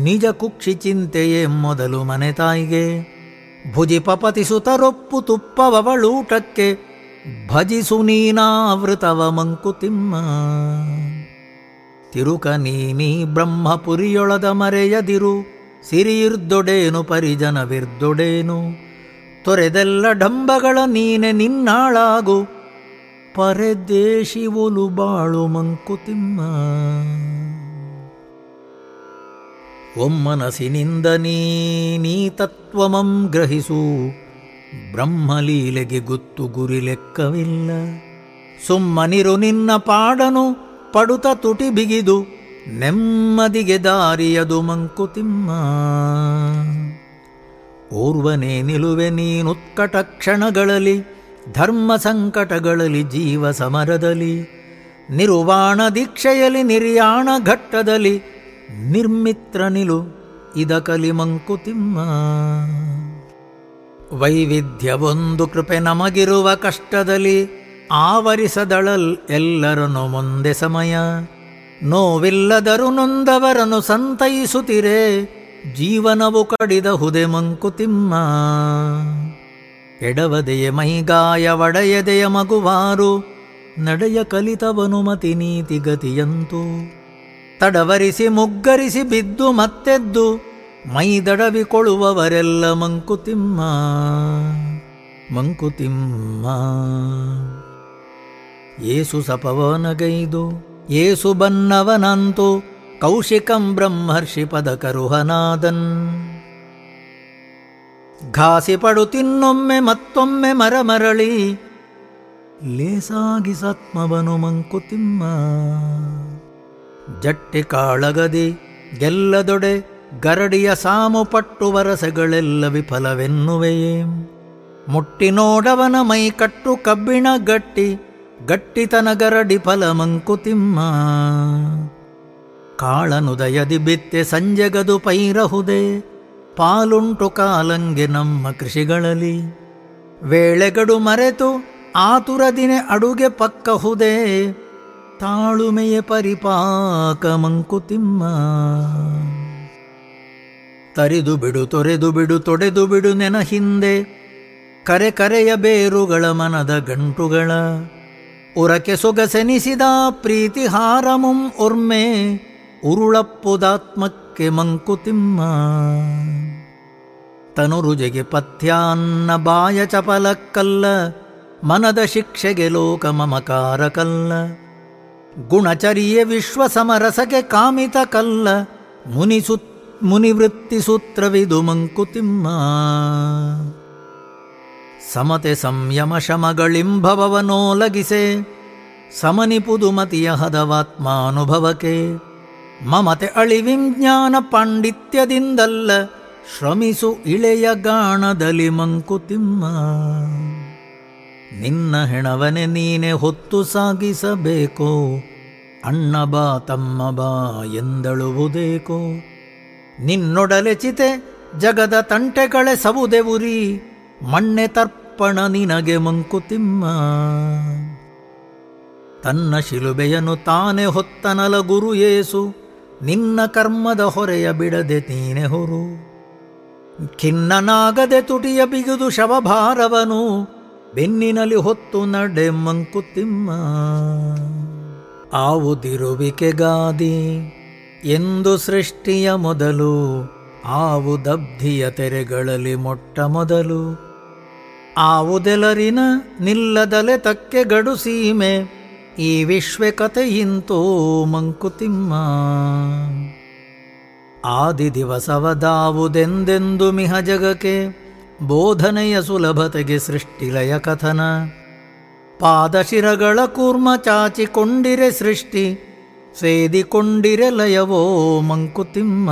ನಿಜ ಕುಕ್ಷಿ ಚಿಂತೆಯೇ ಮೊದಲು ಮನೆ ತಾಯಿಗೆ. ಭುಜಿ ಪಪತಿಸು ತರೊಪ್ಪು ತುಪ್ಪವವಳೂಟಕ್ಕೆ ಭಜಿಸು ನೀನಾವೃತವ ಮಂಕುತಿಮ್ಮ ತಿರುಕ ನೀನಿ ಬ್ರಹ್ಮಪುರಿಯೊಳದ ಮರೆಯದಿರು. ಸಿರಿಯಿರ್ದೊಡೇನು ಪರಿಜನವಿರ್ದೊಡೇನು. ತೊರೆದೆಲ್ಲ ಡಂಬಗಳ ನೀನೆ ನಿನ್ನಾಳಾಗು. ಪರದೇಶಿ ಒಲು ಬಾಳು ಮಂಕುತಿಮ್ಮ ಒಮ್ಮನಸಿನಿಂದ ನೀ ತತ್ವಮಂ ಗ್ರಹಿಸು. ಬ್ರಹ್ಮಲೀಲೆಗೆ ಗೊತ್ತು ಗುರಿ ಲೆಕ್ಕವಿಲ್ಲ. ಸುಮ್ಮನಿರು ನಿನ್ನ ಪಾಡನು, ಪಡುತ ತುಟಿ ಬಿಗಿದು. ನೆಮ್ಮದಿಗೆ ದಾರಿಯದು ಮಂಕುತಿಮ್ಮ ಓರ್ವನೇ ನಿಲುವೆ ನೀನುತ್ಕಟ ಕ್ಷಣಗಳಲ್ಲಿ ಧರ್ಮ ಸಂಕಟಗಳಲ್ಲಿ ಜೀವ ಸಮರದಲ್ಲಿ, ನಿರ್ವಾಣ ದೀಕ್ಷೆಯಲ್ಲಿ ನಿರ್ಯಾಣ ಘಟ್ಟದಲ್ಲಿ ನಿರ್ಮಿತ್ರ ನಿಲು ಇದ ಕಲಿ ಮಂಕುತಿಮ್ಮ ವೈವಿಧ್ಯವೊಂದು ಕೃಪೆ ನಮಗಿರುವ ಕಷ್ಟದಲ್ಲಿ ಆವರಿಸದಳಲ್ ಎಲ್ಲರನ್ನು ಮುಂದೆ ಸಮಯ. ನೋವಿಲ್ಲದರು ನೊಂದವರನ್ನು ಸಂತೈಸುತ್ತಿರೆ ಜೀವನವು ಕಡಿದ ಹುದೆ ಮಂಕುತಿಮ್ಮ. ಎಡವದೆಯ ಮೈಗಾಯ ಒಡೆಯದೆಯ ಮಗುವಾರು, ನಡೆಯ ಕಲಿತವನು ಮತಿ ನೀತಿ ಗತಿಯಂತು. ತಡವರಿಸಿ ಮುಗ್ಗರಿಸಿ ಬಿದ್ದು ಮತ್ತೆದ್ದು, ಮೈದಡವಿಕೊಳ್ಳುವವರೆಲ್ಲ ಮಂಕುತಿಮ್ಮ ಮಂಕುತಿಮ್ಮ. ಏಸು ಸಪವನಗೈದು, ಏಸು ಬನ್ನವನಂತು, ಕೌಶಿಕಂ ಬ್ರಹ್ಮರ್ಷಿ ಪದಕರುಹನಾದನ್. ಘಾಸಿ ಪಡು ತಿನ್ನೊಮ್ಮೆ ಮತ್ತೊಮ್ಮೆ ಮರಮರಳಿ. ಲೇಸಾಗಿ ಸತ್ಮವನು ಮಂಕುತಿಮ್ಮ ಜಟ್ಟಿ ಕಾಳಗದಿ ಗೆಲ್ಲದೊಡೆ ಗರಡಿಯ ಸಾಮು ಪಟ್ಟು ವರಸೆಗಳೆಲ್ಲ ವಿಫಲವೆನ್ನುವೆಯೇ. ಮುಟ್ಟಿ ನೋಡವನ ಮೈ ಕಟ್ಟು ಕಬ್ಬಿಣ ಗಟ್ಟಿ ಗಟ್ಟಿತನ ಗರಡಿ ಫಲ ಮಂಕುತಿಮ್ಮ ಕಾಳನುದಯದಿ ಬಿತ್ತೆ ಸಂಜೆಗದು ಪೈರಹುದೆ. ಪಾಲುಂಟು ಕಾಲಂಗೆ ನಮ್ಮ ಕೃಷಿಗಳಲ್ಲಿ. ವೇಳೆಗಡು ಮರೆತು ಆತುರದಿನೆ ಅಡುಗೆ ಪಕ್ಕಹುದೆ. ತಾಳುಮೆಯ ಪರಿಪಾಕ ಮಂಕುತಿಮ್ಮ ತರಿದು ಬಿಡು, ತೊರೆದು ಬಿಡು, ತೊಡೆದು ಬಿಡು ನೆನ ಹಿಂದೆ ಕರೆ ಕರೆಯ ಬೇರುಗಳ ಮನದ ಗಂಟುಗಳ. ಉರಕೆ ಸೊಗಸೆನಿಸಿದ ಪ್ರೀತಿ ಹಾರಮುಂ ಒರ್ಮೆ ಉರುಳಪ್ಪುದಾತ್ಮಕ್ಕೆ ಮಂಕುತಿಮ್ಮ. ತನುರುಜೆಗೆ ಪಥ್ಯಾನ್ನ ಬಾಯ ಚಪಲಕ್ಕಲ್ಲ, ಮನದ ಶಿಕ್ಷೆಗೆ ಲೋಕ ಮಮಕಾರಕಲ್ಲ. ಗುಣಚರಿಯ ವಿಶ್ವ ಸಮರಸಗೆ ಕಾಮಿತ ಕಲ್ಲ ಮುನಿಸು ಮುನಿವೃತ್ತಿ ಸೂತ್ರವಿದು ಮಂಕುತಿಮ್ಮ. ಸಮತೆ ಸಂಯಮ ಶಮಗಳಿಂಭವನೋಲಗಿಸೆ ಸಮನಿಪುದು ಮತಿಯ ಹದವಾತ್ಮಾನುಭವಕ್ಕೆ. ಮಮತೆ ಅಳಿವಿಂಜ್ಞಾನ ಪಾಂಡಿತ್ಯದಿಂದಲ್ಲ, ಶ್ರಮಿಸು ಇಳೆಯ ಗಾಣದಲ್ಲಿ ಮಂಕುತಿಮ್ಮ. ನಿನ್ನ ಹೆಣವನೆ ನೀನೆ ಹೊತ್ತು ಸಾಗಿಸಬೇಕು, ಅಣ್ಣ ಬಾ ತಮ್ಮ ಬಾ ಎಂದಳುವುದೇಕೋ. ನಿನ್ನೊಡಲೆ ಚಿತೆ ಜಗದ ತಂಟೆಗಳೆ ಸವುದೆ ಉರಿ, ಮಣ್ಣೆ ತರ್ಪಣ ನಿನಗೆ ಮಂಕುತಿಮ್ಮ. ತನ್ನ ಶಿಲುಬೆಯನ್ನು ತಾನೆ ಹೊತ್ತನಲ ಗುರು ಏಸು ನಿನ್ನ ಕರ್ಮದ ಹೊರೆಯ ಬಿಡದೆ ತೀನೆ ಹೊರು. ಖಿನ್ನನಾಗದೆ ತುಟಿಯ ಬಿಗಿದು ಶವಭಾರವನು, ಬೆನ್ನಿನಲ್ಲಿ ಹೊತ್ತು ನಡೆ ಮಂಕುತಿಮ್ಮ. ಆವುದಿರುವಿಕೆಗಾದಿ ಎಂದು ಸೃಷ್ಟಿಯ ಮೊದಲು, ಆವು ದಬ್ಧಿಯ ತೆರೆಗಳಲ್ಲಿ ಮೊಟ್ಟ ಮೊದಲು. ಆವುದೆಲರಿನ ನಿಲ್ಲದಲೆ ತಕ್ಕೆ ಗಡು ಸೀಮೆ ಈ ವಿಶ್ವ ಕಥೆಯಿಂತೋ ಮಂಕುತಿಮ್ಮ. ಆದಿ ದಿವಸವದಾವುದೆಂದೆಂದು ಮಿಹ ಜಗಕ್ಕೆ ಬೋಧನೆಯ ಸುಲಭತೆಗೆ ಸೃಷ್ಟಿಲಯ ಕಥನ. ಪಾದಶಿರಗಳ ಕೂರ್ಮ ಚಾಚಿಕೊಂಡಿರೆ ಸೃಷ್ಟಿ, ಸೇದಿಕೊಂಡಿರೆ ಲಯವೋ ಮಂಕುತಿಮ್ಮ.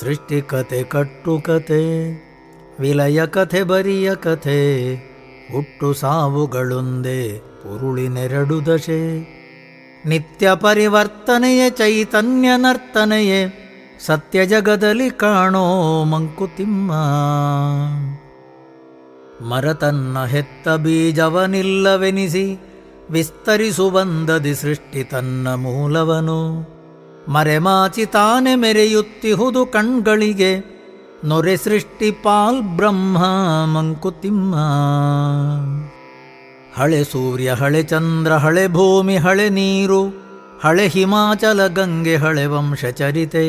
ಸೃಷ್ಟಿ ಕತೆ ಕಟ್ಟು ಕತೆ, ವಿಲಯ ಕಥೆ ಬರಿಯ ಕಥೆ, ಹುಟ್ಟು ಸಾವುಗಳೊಂದೇ ಉರುಳಿನೆರಡು ದಶೆ ನಿತ್ಯ ಪರಿವರ್ತನೆಯೇ ಚೈತನ್ಯ ನರ್ತನೆಯೇ ಸತ್ಯ ಜಗದಲ್ಲಿ ಕಾಣೋ ಮಂಕುತಿಮ್ಮ ಮರತನ್ನ ಹೆತ್ತ ಬೀಜವನಿಲ್ಲವೆನಿಸಿ ವಿಸ್ತರಿಸುವಂದದಿ ಸೃಷ್ಟಿ ತನ್ನ ಮೂಲವನು ಮರೆಮಾಚಿ ತಾನೆ ಮೆರೆಯುತ್ತಿಹುದು ಕಣ್ಗಳಿಗೆ ನೊರೆ ಸೃಷ್ಟಿ ಪಾಲ್ ಬ್ರಹ್ಮ ಮಂಕುತಿಮ್ಮ ಹಳೆ ಸೂರ್ಯ, ಹಳೆ ಚಂದ್ರ, ಹಳೆ ಭೂಮಿ, ಹಳೆ ನೀರು, ಹಳೆ ಹಿಮಾಚಲ ಗಂಗೆ, ಹಳೆ ವಂಶಚರಿತೆ.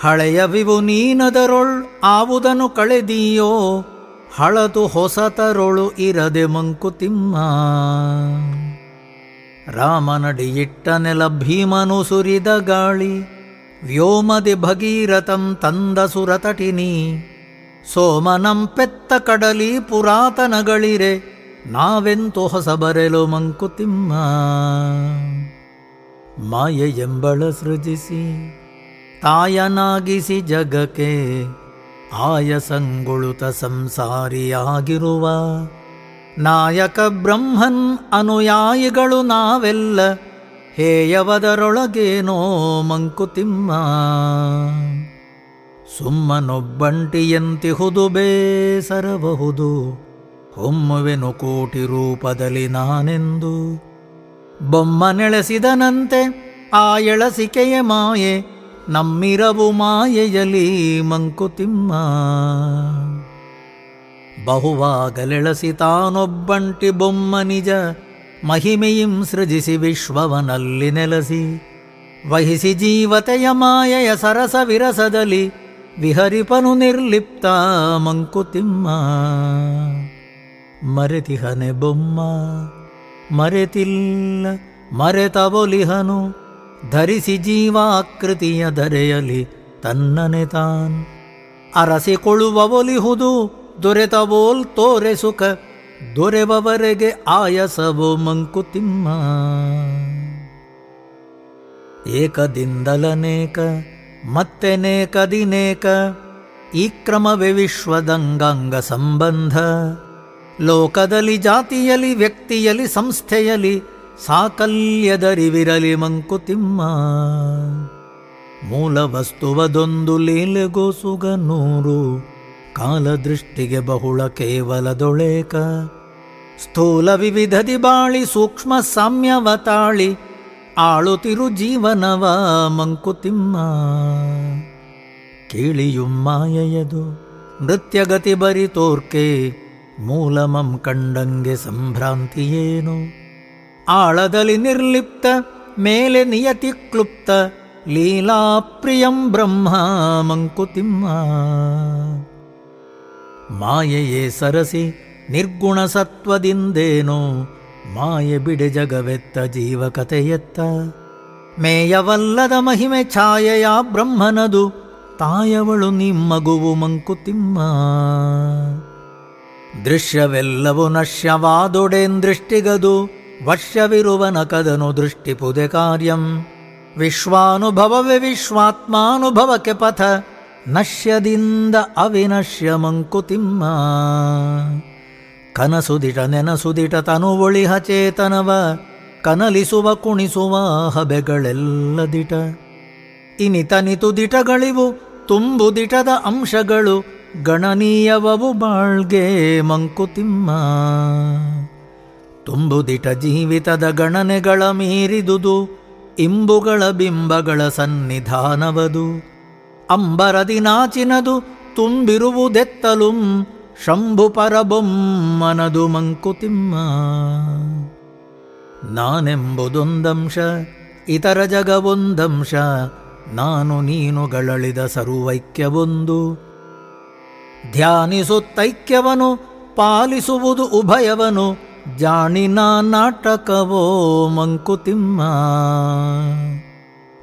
ಹಳೆಯ ವಿವು ನೀನದರೊಳ್ ಆವುದನು ಕಳೆದೀಯೋ ಹಳತು ಹೊಸತರೊಳು ಇರದೆ ಮಂಕುತಿಮ್ಮ ರಾಮನಡಿಯಿಟ್ಟನೆಲ ಭೀಮನು ಸುರಿದ ಗಾಳಿ, ವ್ಯೋಮದಿ ಭಗೀರಥಂ ತಂದ ಸುರತಟಿನಿ. ಸೋಮನಂ ಪೆತ್ತ ಕಡಲಿ ಪುರಾತನಗಳಿರೆ ನಾವೆಂತು ಹೊಸ ಬರೆಲು ಮಂಕುತಿಮ್ಮ ಮಾಯೆ ಎಂಬಳ ಸೃಜಿಸಿ, ತಾಯನಾಗಿಸಿ ಜಗಕ್ಕೆ ಆಯಸಂಗುಳುತ ಸಂಸಾರಿಯಾಗಿರುವ ನಾಯಕ ಬ್ರಹ್ಮನ್ ಅನುಯಾಯಿಗಳು ನಾವೆಲ್ಲ ಹೇಯವದರೊಳಗೇನೋ ಮಂಕುತಿಮ್ಮ ಸುಮ್ಮನೊಬ್ಬಂಟಿಯಂತಿಹುದು ಬೇಸರಬಹುದು ಹೊಮ್ಮುವೆನು ಕೋಟಿ ರೂಪದಲ್ಲಿ ನಾನೆಂದು. ಬೊಮ್ಮನೆಳೆಸಿದನಂತೆ ಆ ಎಳಸಿಕೆಯ ಮಾಯೆ, ನಮ್ಮಿರವು ಮಾಯೆಯಲಿ ಮಂಕುತಿಮ್ಮ. ಬಹುವಾಗಲೆಳಸಿ ತಾನೊಬ್ಬಂಟಿ ಬೊಮ್ಮ ನಿಜ, ಮಹಿಮೆಯಿಂ ಸೃಜಿಸಿ ವಿಶ್ವವನಲ್ಲಿ ನೆಲಸಿ. ವಹಿಸಿ ಜೀವತೆಯ ಮಾಯೆಯ ಸರಸ ವಿರಸದಲ್ಲಿ ವಿಹರಿಪನು ನಿರ್ಲಿಪ್ತ ಮಂಕುತಿಮ್ಮ. ಮರೆತಿಹನೆ ಬೊಮ್ಮ. ಮರೆತಿಲ್ಲ, ಮರೆತವೊಲಿಹನು. ಧರಿಸಿ ಜೀವಾಕೃತಿಯ ಧರೆಯಲಿ ತನ್ನನೆ ತಾನ್. ಅರಸಿಕೊಳ್ಳುವವೊಲಿಹುದು, ದೊರೆತವೋಲ್ ತೋರೆ ಸುಖ. ದೊರೆವವರೆಗೆ ಆಯಸವೋ ಮಂಕುತಿಮ್ಮ. ಏಕದಿಂದಲನೇಕ ಮತ್ತೆ ನೇಕದಿನೇಕ ಈ ಕ್ರಮವೇ ವಿಶ್ವದಂಗಾಂಗ ಸಂಬಂಧ. ಲೋಕದಲ್ಲಿ ಜಾತಿಯಲಿ ವ್ಯಕ್ತಿಯಲಿ ಸಂಸ್ಥೆಯಲಿ ಸಾಕಲ್ಯದರಿವಿರಲಿ ಮಂಕುತಿಮ್ಮ. ಮೂಲ ವಸ್ತುವದೊಂದು ಲೀಲೆಗೋಸುಗ ನೂರು ಕಾಲದೃಷ್ಟಿಗೆ ಬಹುಳ ಕೇವಲದೊಳೇಕ. ಸ್ಥೂಲ ವಿವಿಧದಿ ಬಾಳಿ, ಸೂಕ್ಷ್ಮ ಸಾಮ್ಯವ ಆಳುತಿರು ಜೀವನವ ಮಂಕುತಿಮ್ಮ. ಕೇಳಿಯುಮ್ಮಾಯೆಯದು ಮಾಯೆಯದು, ನೃತ್ಯಗತಿ ಬರಿತೋರ್ಕೆ ಮೂಲಮಂ ಕಂಡಂಗೆ ಸಂಭ್ರಾಂತಿಯೇನು ಆಳದಲ್ಲಿ ನಿರ್ಲಿಪ್ತ, ಮೇಲೆ ನಿಯತಿ ಕ್ಲುಪ್ತ ಲೀಲಾಪ್ರಿಯಂ ಬ್ರಹ್ಮ ಮಂಕುತಿಮ್ಮ. ಮಾಯೆಯೇ ಸರಸಿ, ನಿರ್ಗುಣ ಸತ್ವದಿಂದೇನೋ? ಮಾಯೆ ಬಿಡೆ ಜಗವೆತ್ತ ಜೀವಕತೆಯೆತ್ತ ಮೇಯವಲ್ಲದ ಮಹಿಮೆ ಛಾಯೆಯ ಬ್ರಹ್ಮನದು, ತಾಯವಳು ನಿಮ್ಮಗುವು ಮಂಕುತಿಮ್ಮ. ದೃಶ್ಯವೆಲ್ಲವೂ ನಶ್ಯವಾದೊಡೆಂದೃಷ್ಟಿಗದು ವಶ್ಯವಿರುವನ ಕದನು ದೃಷ್ಟಿ ಪುದೆ ಕಾರ್ಯಂ. ವಿಶ್ವಾನುಭವವೇ ವಿಶ್ವಾತ್ಮಾನುಭವಕ್ಕೆ ಪಥ, ನಶ್ಯದಿಂದ ಅವಿನಶ್ಯ ಮಂಕುತಿಮ್ಮ. ಕನಸುದಿಟ ನೆನಸುದಿಟ ತನು ಒಳಿಹ ಚೇತನವ, ಕನಲಿಸುವ ಕುಣಿಸುವ ಹಬೆಗಳೆಲ್ಲ ದಿಟ ಇನಿತನಿತು ದಿಟಗಳಿವು ತುಂಬು ದಿಟದ ಅಂಶಗಳು ಗಣನೀಯವವು ಬಾಳ್ಗೆ ಮಂಕುತಿಮ್ಮ. ತುಂಬುದಿಟ ಜೀವಿತದ ಗಣನೆಗಳ ಮೀರಿದುದು, ಇಂಬುಗಳ ಬಿಂಬಗಳ ಸನ್ನಿಧಾನವದು. ಅಂಬರದಿ ನಾಚಿನದು ತುಂಬಿರುವುದೆತ್ತಲು ಶಂಭು ಪರಬೊಮ್ಮನದು ಮಂಕುತಿಮ್ಮ. ನಾನೆಂಬುದೊಂದಂಶ, ಇತರ ಜಗವೊಂದಂಶ, ನಾನು ನೀನುಗಳಳಿದ ಸರ್ವೈಕ್ಯವೊಂದು. ಧ್ಯಾನಿಸುತ್ತೈಕ್ಯವನು, ಪಾಲಿಸುವುದು ಉಭಯವನು, ಜಾಣಿನ ನಾಟಕವೋ ಮಂಕುತಿಮ್ಮ.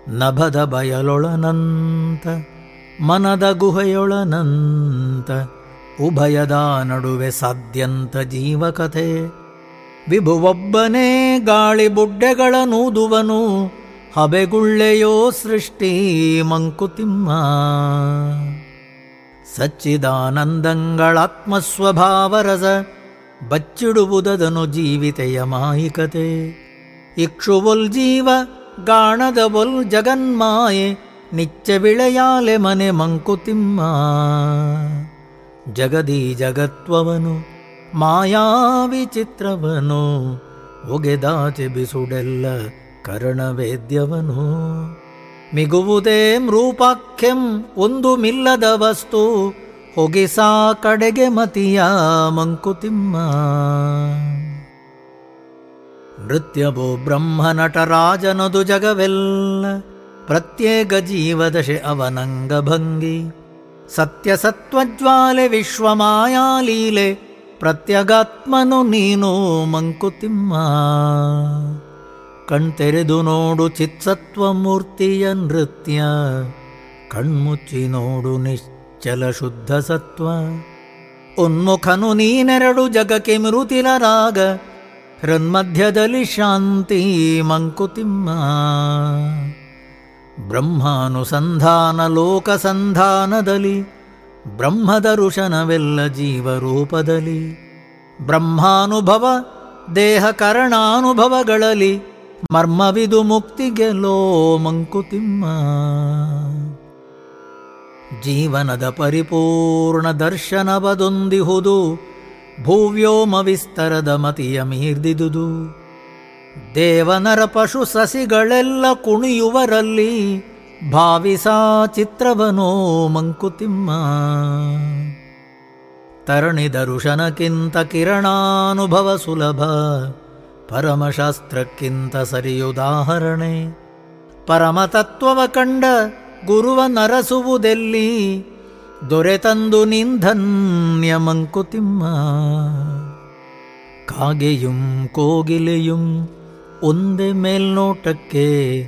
ನಭದ ಬಯಲೊಳನಂತ, ಮನದ ಗುಹೆಯೊಳನಂತ, ಉಭಯದ ನಡುವೆ ಸಾಧ್ಯಂತ ಜೀವಕಥೆ. ವಿಭುವೊಬ್ಬನೇ ಗಾಳಿ ಬುಡ್ಡೆಗಳ ನೂದುವನು, ಹಬೆಗುಳ್ಳೆಯೋ ಸೃಷ್ಟಿ ಮಂಕುತಿಮ್ಮ. ಸಚ್ಚಿದಾನಂದಂಗಳಾತ್ಮಸ್ವಭಾವರಸ ಬಚ್ಚಿಡುವುದದನು ಜೀವಿತೆಯ ಮಾಯಿಕತೆ. ಇಕ್ಷುವೊಲ್ ಜೀವ ಗಾಣದವೊಲ್ ಜಗನ್ಮಾಯೆ ನಿಚ್ಚ ವಿಳೆಯಾಲೆ ಮನೆ ಮಂಕುತಿಮ್ಮ. ಜಗದೀ ಜಗತ್ವವನು ಮಾಯಾ ವಿಚಿತ್ರವನು ಒಗೆದಾಚೆ ಬಿಸುಡೆಲ್ಲ ಕರಣವೇದ್ಯವನು. ಮಿಗುವುದೇ ರೂಪಾಖ್ಯಂ ಒಂದು ಮಿಲ್ಲದ ವಸ್ತು, ಹೊಗಿಸಾ ಕಡೆಗೆ ಮತಿಯ ಮಂಕುತಿಮ್ಮ. ನೃತ್ಯವೋ ಬ್ರಹ್ಮನಟರಾಜನದು ಜಗವೆಲ್ಲ, ಪ್ರತ್ಯೇಕ ಜೀವದಶೆ ಅವನಂಗಭಂಗಿ ಸತ್ಯಸತ್ವಜ್ವಾಲೆ ವಿಶ್ವಮಾಯಾಲೀಲೆ ಪ್ರತ್ಯಗಾತ್ಮನು ನೀನು ಮಂಕುತಿಮ್ಮ. ಕಣ್ತೆರೆದು ನೋಡು ಚಿತ್ಸತ್ವ ಮೂರ್ತಿಯ ನೃತ್ಯ. ಕಣ್ಮುಚ್ಚಿ ನೋಡು ನಿಶ್ಚಲ ಶುದ್ಧ ಸತ್ವ. ಉನ್ಮುಖನು ನೀನೆರಡು ಜಗಕ್ಕೆ ಮೃತಿಲ ರಾಗ ಹೃನ್ಮಧ್ಯದಲ್ಲಿ ಶಾಂತಿ ಮಂಕುತಿಮ್ಮ. ಬ್ರಹ್ಮಾನುಸಂಧಾನ ಲೋಕಸಂಧಾನದಲ್ಲಿ. ಬ್ರಹ್ಮದ ಋಷನವೆಲ್ಲ ಜೀವರೂಪದಲ್ಲಿ. ಬ್ರಹ್ಮಾನುಭವ ದೇಹ ಕರಣಾನುಭವಗಳಲ್ಲಿ ಮರ್ಮವಿದು ಮುಕ್ತಿಗೆಲೋ ಮಂಕುತಿಮ್ಮ ಜೀವನದ ಪರಿಪೂರ್ಣ ದರ್ಶನವದೊಂದಿಹುದು, ಭೂವ್ಯೋಮ ವಿಸ್ತರದ ಮತಿಯ ಮೀರ್ದಿದುದು. ದೇವನರ ಪಶು ಸಸಿಗಳೆಲ್ಲ ಕುಣಿಯುವರಲ್ಲಿ ಭಾವಿಸಾ ಚಿತ್ರವನೋ ಮಂಕುತಿಮ್ಮ ತರಣಿ ದರುಶನಕ್ಕಿಂತ ಕಿರಣಾನುಭವ ಸುಲಭ ಪರಮಶಾಸ್ತ್ರಕ್ಕಿಂತ ಸರಿಯುದಾಹರಣೆ. ಪರಮತತ್ವವ ಕಂಡ ಗುರುವ ನರಸುವುದೆಲ್ಲಿ? ದೊರೆತಂದು ನಿಂಧನ್ಯ ಮಂಕುತಿಮ್ಮ. ಕಾಗೆಯುಂ ಕೋಗಿಲೆಯುಂ ಒಂದೇ ಮೇಲ್ನೋಟಕ್ಕೆ,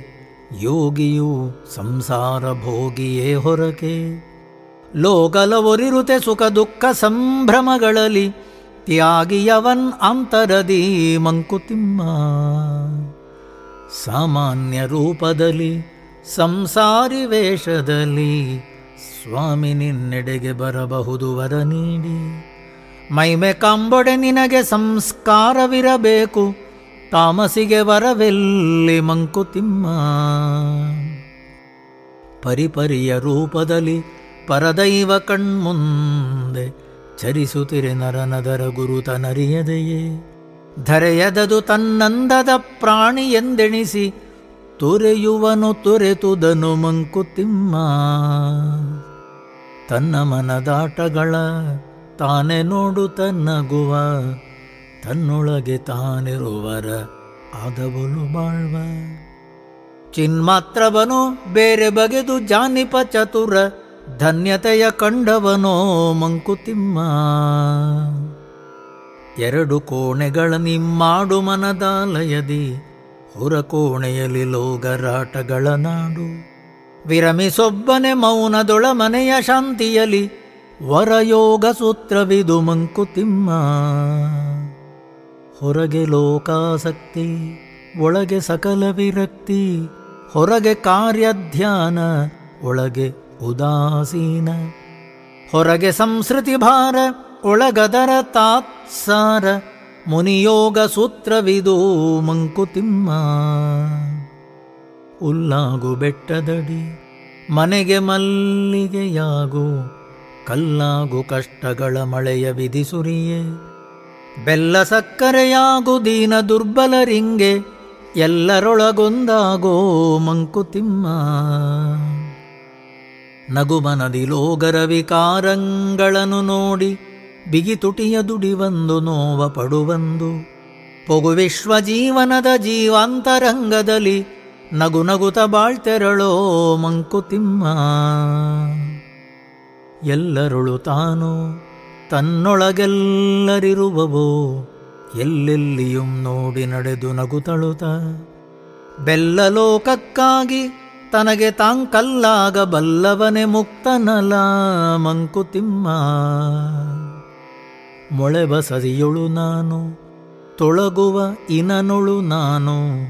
ಯೋಗಿಯು ಸಂಸಾರ ಭೋಗಿಯೇ ಹೊರಕೆ ಲೋಕಲವೊರಿರುತೆ ಸುಖ ದುಃಖ ಸಂಭ್ರಮಗಳಲ್ಲಿ ತ್ಯಾಗಿಯವನ್ ಅಂತರದಿ ಮಂಕುತಿಮ್ಮ. ಸಾಮಾನ್ಯ ರೂಪದಲ್ಲಿ, ಸಂಸಾರಿ ವೇಷದಲ್ಲಿ ಸ್ವಾಮಿ ನಿನ್ನೆಡೆಗೆ ಬರಬಹುದು ವರ ನೀಡಿ. ಮೈಮೆ ಕಾಂಬೊಡೆ ನಿನಗೆ ಸಂಸ್ಕಾರವಿರಬೇಕು, ತಾಮಸಿಗೆ ವರವೆಲ್ಲಿ ಮಂಕುತಿಮ್ಮ. ಪರಿಪರಿಯ ರೂಪದಲ್ಲಿ ಪರದೈವ ಕಣ್ಮುಂದೆ ಚರಿಸುತ್ತಿರೆ ನರನದರ ಗುರುತನರಿಯದೆಯೇ ಧರೆಯದದು ತನ್ನಂದದ ಪ್ರಾಣಿ ಎಂದೆಣಿಸಿ ತೊರೆಯುವನು ತೊರೆತುದನು ಮಂಕುತಿಮ್ಮ. ತನ್ನ ಮನದಾಟಗಳ ತಾನೆ ನೋಡು ತನ್ನಗುವ, ತನ್ನೊಳಗೆ ತಾನಿರುವರ ಆದವನು ಬಾಳ್ವ. ಚಿನ್ಮಾತ್ರವನು ಬೇರೆ ಬಗೆದು ಜಾನಿಪ ಚತುರ ಧನ್ಯತೆಯ ಕಂಡವನೋ ಮಂಕುತಿಮ್ಮ. ಎರಡು ಕೋಣೆಗಳ ನಿಮ್ಮಾಡು ಮನದಾಲಯದಿ ಹೊರ ಕೋಣೆಯಲ್ಲಿ ಲೋಗರಾಟಗಳ ನಾಡು. ವಿರಮಿಸೊಬ್ಬನೆ ಮೌನದೊಳ ಮನೆಯ ಶಾಂತಿಯಲಿ ವರಯೋಗ ಸೂತ್ರವಿದು ಮಂಕುತಿಮ್ಮ. ಹೊರಗೆ ಲೋಕಾಸಕ್ತಿ, ಒಳಗೆ ಸಕಲ ವಿರಕ್ತಿ, ಹೊರಗೆ ಕಾರ್ಯಧ್ಯಾನ, ಒಳಗೆ ಉದಾಸೀನ. ಹೊರಗೆ ಸಂಸ್ಕೃತಿ ಭಾರ, ಒಳಗದರ ತಾತ್ಸಾರ, ಮುನಿಯೋಗ ಸೂತ್ರವಿದು ಮಂಕುತಿಮ್ಮ. ಉಲ್ಲಾಗು ಬೆಟ್ಟದಡಿ, ಮನೆಗೆ ಮಲ್ಲಿಗೆಯಾಗು, ಕಲ್ಲಾಗು ಕಷ್ಟಗಳ ಮಳೆಯ ವಿಧಿಸುರಿಯೇ ಬೆಲ್ಲ ಸಕ್ಕರೆಯಾಗು ದೀನ ದುರ್ಬಲರಿಂಗೆ ಎಲ್ಲರೊಳಗೊಂದಾಗೋ ಮಂಕುತಿಮ್ಮ. ನಗುಮನದಿ ಲೋಗರ ವಿಕಾರಂಗಳನ್ನು ನೋಡಿ, ಬಿಗಿ ತುಟಿಯ ದುಡಿವಂದು ನೋವ ಪಡುವಂದು. ಪೊಗು ವಿಶ್ವ ಜೀವನದ ಜೀವಾಂತರಂಗದಲ್ಲಿ ನಗು ನಗುತ ಬಾಳ್ತೆರಳೋ ಮಂಕುತಿಮ್ಮ ಎಲ್ಲರುಳು ತಾನು ತನ್ನೊಳಗೆಲ್ಲರಿರುವವೋ, ಎಲ್ಲೆಲ್ಲಿಯೂ ನೋಡಿ ನಡೆದು ನಗುತಳುತ ಬೆಲ್ಲ ಲೋಕಕ್ಕಾಗಿ ತನಗೆ ತಾಂಕಲ್ಲಾಗ ಬಲ್ಲವನೆ ಮುಕ್ತನಲ ಮಂಕುತಿಮ್ಮ. ಮೊಳೆ ಬಸದಿಯೊಳು ನಾನು, ತೊಳಗುವ ಇನನೊಳು ನಾನು,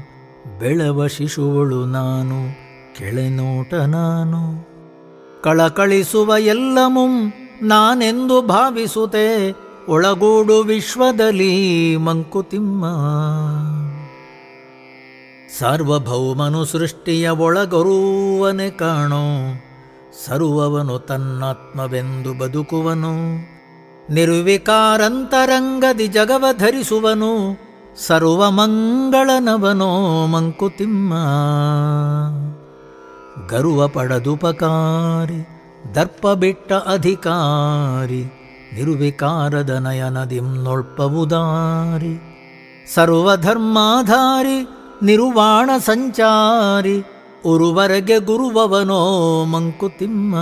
ಬೆಳವ ಶಿಶುವಳು ನಾನು, ಕೆಳೆನೋಟ ನಾನು. ಕಳಕಳಿಸುವ ಎಲ್ಲಮುಂ ನಾನೆಂದು ಭಾವಿಸುತ್ತೆ ಒಳಗೂಡು ವಿಶ್ವದಲ್ಲಿ ಮಂಕುತಿಮ್ಮ. ಸಾರ್ವಭೌಮನು ಸೃಷ್ಟಿಯ ಒಳಗರುವನೆ ಕಾಣೋ. ಸರ್ವವನು ತನ್ನಾತ್ಮವೆಂದು ಬದುಕುವನು. ನಿರ್ವಿಕಾರಂತರಂಗದಿ ಜಗವ ಧರಿಸುವನು ಸರ್ವಮಂಗಳನವನೋ ಮಂಕುತಿಮ್ಮ. ಗರ್ವ ಪಡದುಪಕಾರಿ, ದರ್ಪ ಬಿಟ್ಟ ಅಧಿಕಾರಿ, ನಿರ್ವಿಕಾರದ ನಯನದಿಂ ನೊಳ್ಪವುದಾರಿ ಸರ್ವಧರ್ಮಾಧಾರಿ ನಿರ್ವಾಣ ಸಂಚಾರಿ ಉರುವರೆಗೆ ಗುರುವವನೋ ಮಂಕುತಿಮ್ಮ.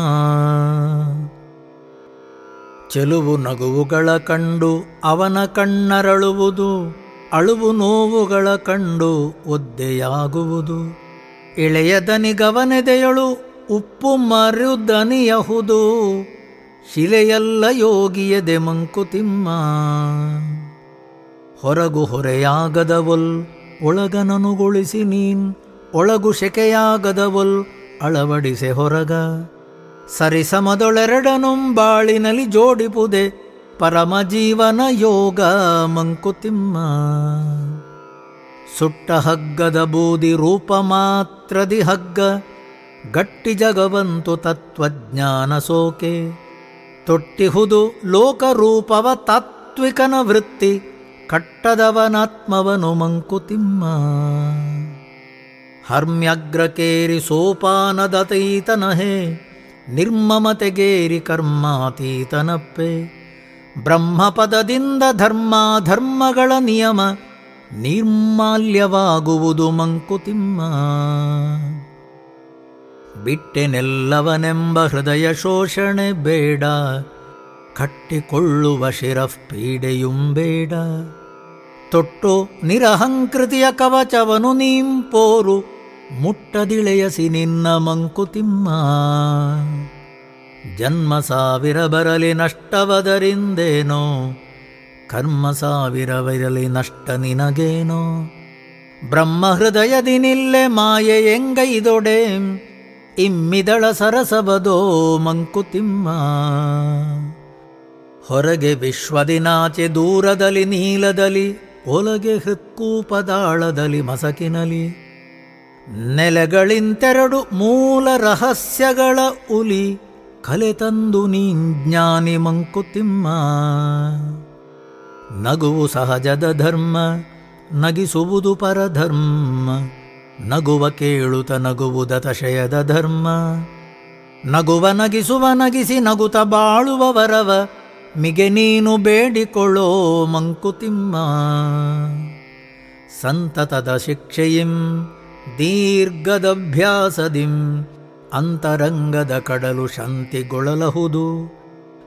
ಚೆಲುವು ನಗುವುಗಳ ಕಂಡು ಅವನ ಕಣ್ಣರಳುವುದು, ಅಳುವು ನೋವುಗಳ ಕಂಡು ಒದ್ದೆಯಾಗುವುದು. ಇಳೆಯ ದನಿಗವನೆದೆಯಳು ಉಪ್ಪು ಮರುದನಿಯಹುದು ಶಿಲೆಯಲ್ಲ ಯೋಗಿಯದೆ ಮಂಕುತಿಮ್ಮ. ಹೊರಗು ಹೊರೆಯಾಗದವಲ್ ಒಳಗನನುಗೊಳಿಸಿ ನೀನ್ ಒಳಗು ಶೆಕೆಯಾಗದವಲ್ ಅಳವಡಿಸೆ ಹೊರಗ. ಸರಿಸಮದೊಳೆರಡನುಂ ಬಾಳಿನಲ್ಲಿ ಜೋಡಿಪುದೆ ಪರಮ ಜೀವನ ಯೋಗ ಮಂಕುತಿಮ್ಮ. ಸುಟ್ಟ ಹಗ್ಗದ ಬೂದಿ ರೂಪ ಮಾತ್ರದಿ ಹಗ್ಗ, ಗಟ್ಟಿ ಜಗವಂತು ತತ್ವಜ್ಞಾನ ಸೋಕೆ. ತೊಟ್ಟಿಹುದು ಲೋಕರೂಪವ ತಾತ್ವಿಕನ ವೃತ್ತಿ ಕಟ್ಟದವನಾತ್ಮವನು ಮಂಕುತಿಮ್ಮ. ಹರ್ಮ್ಯಗ್ರಕೇರಿ ಸೋಪಾನದತೈತನಹೇ, ನಿರ್ಮಮತೆಗೇರಿ ಕರ್ಮಾತೀತನಪ್ಪೆ. ಬ್ರಹ್ಮಪದದಿಂದ ಧರ್ಮ ಧರ್ಮಗಳ ನಿಯಮ, ನಿರ್ಮಾಲ್ಯವಾಗುವುದು ಮಂಕುತಿಮ್ಮ. ಬಿಟ್ಟೆನೆಲ್ಲವನೆಂಬ ಹೃದಯ ಶೋಷಣೆ ಬೇಡ, ಕಟ್ಟಿಕೊಳ್ಳುವ ಶಿರಃ ಪೀಡೆಯುಂ ಬೇಡ. ತೊಟ್ಟು ನಿರಹಂಕೃತಿಯ ಕವಚವನು ನೀಂಪೋರು ಮುಟ್ಟದಿಳೆಯಸಿ ನಿನ್ನ ಮಂಕುತಿಮ್ಮ ಜನ್ಮ ಸಾವಿರ ಬರಲಿ ನಷ್ಟವದರಿಂದೇನೋ, ಕರ್ಮ ಸಾವಿರವಿರಲಿ ನಷ್ಟ ನಿನಗೇನೋ. ಬ್ರಹ್ಮ ಹೃದಯದಿ ನಿಲ್ಲೆ ಮಾಯೆ ಎಂಗೈದೊಡೆ, ಇಮ್ಮಿದಳ ಸರಸವದೋ ಮಂಕುತಿಮ್ಮ ಹೊರಗೆ ವಿಶ್ವದಿನಾಚೆ ದೂರದಲ್ಲಿ ನೀಲದಲ್ಲಿ ಒಳಗೆ ಹೃತ್ಕೂಪದಾಳದಲ್ಲಿ ಮಸಕಿನಲಿ. ನೆಲೆಗಳಿಂತೆರಡು ಮೂಲ ರಹಸ್ಯಗಳ ಉಲಿ ಕಲೆ ತಂದು ನೀ ಜ್ಞಾನಿ ಮಂಕುತಿಮ್ಮ. ನಗುವು ಸಹಜದ ಧರ್ಮ, ನಗಿಸುವುದು ಪರಧರ್ಮ. ನಗುವ ಕೇಳುತ ನಗುವುದ ತಶಯದ ಧರ್ಮ. ನಗುವ ನಗಿಸುವ ನಗಿಸಿ ನಗುತ ಬಾಳುವ ವರವ ಮಿಗೆ ನೀನು ಬೇಡಿಕೊಳ್ಳೋ ಮಂಕುತಿಮ್ಮ. ಸಂತತದ ಶಿಕ್ಷೆಯಿಂ, ದೀರ್ಘದಭ್ಯಾಸದಿಂ, ಅಂತರಂಗದ ಕಡಲು ಶಾಂತಿಗೊಳ್ಳಲಹುದು.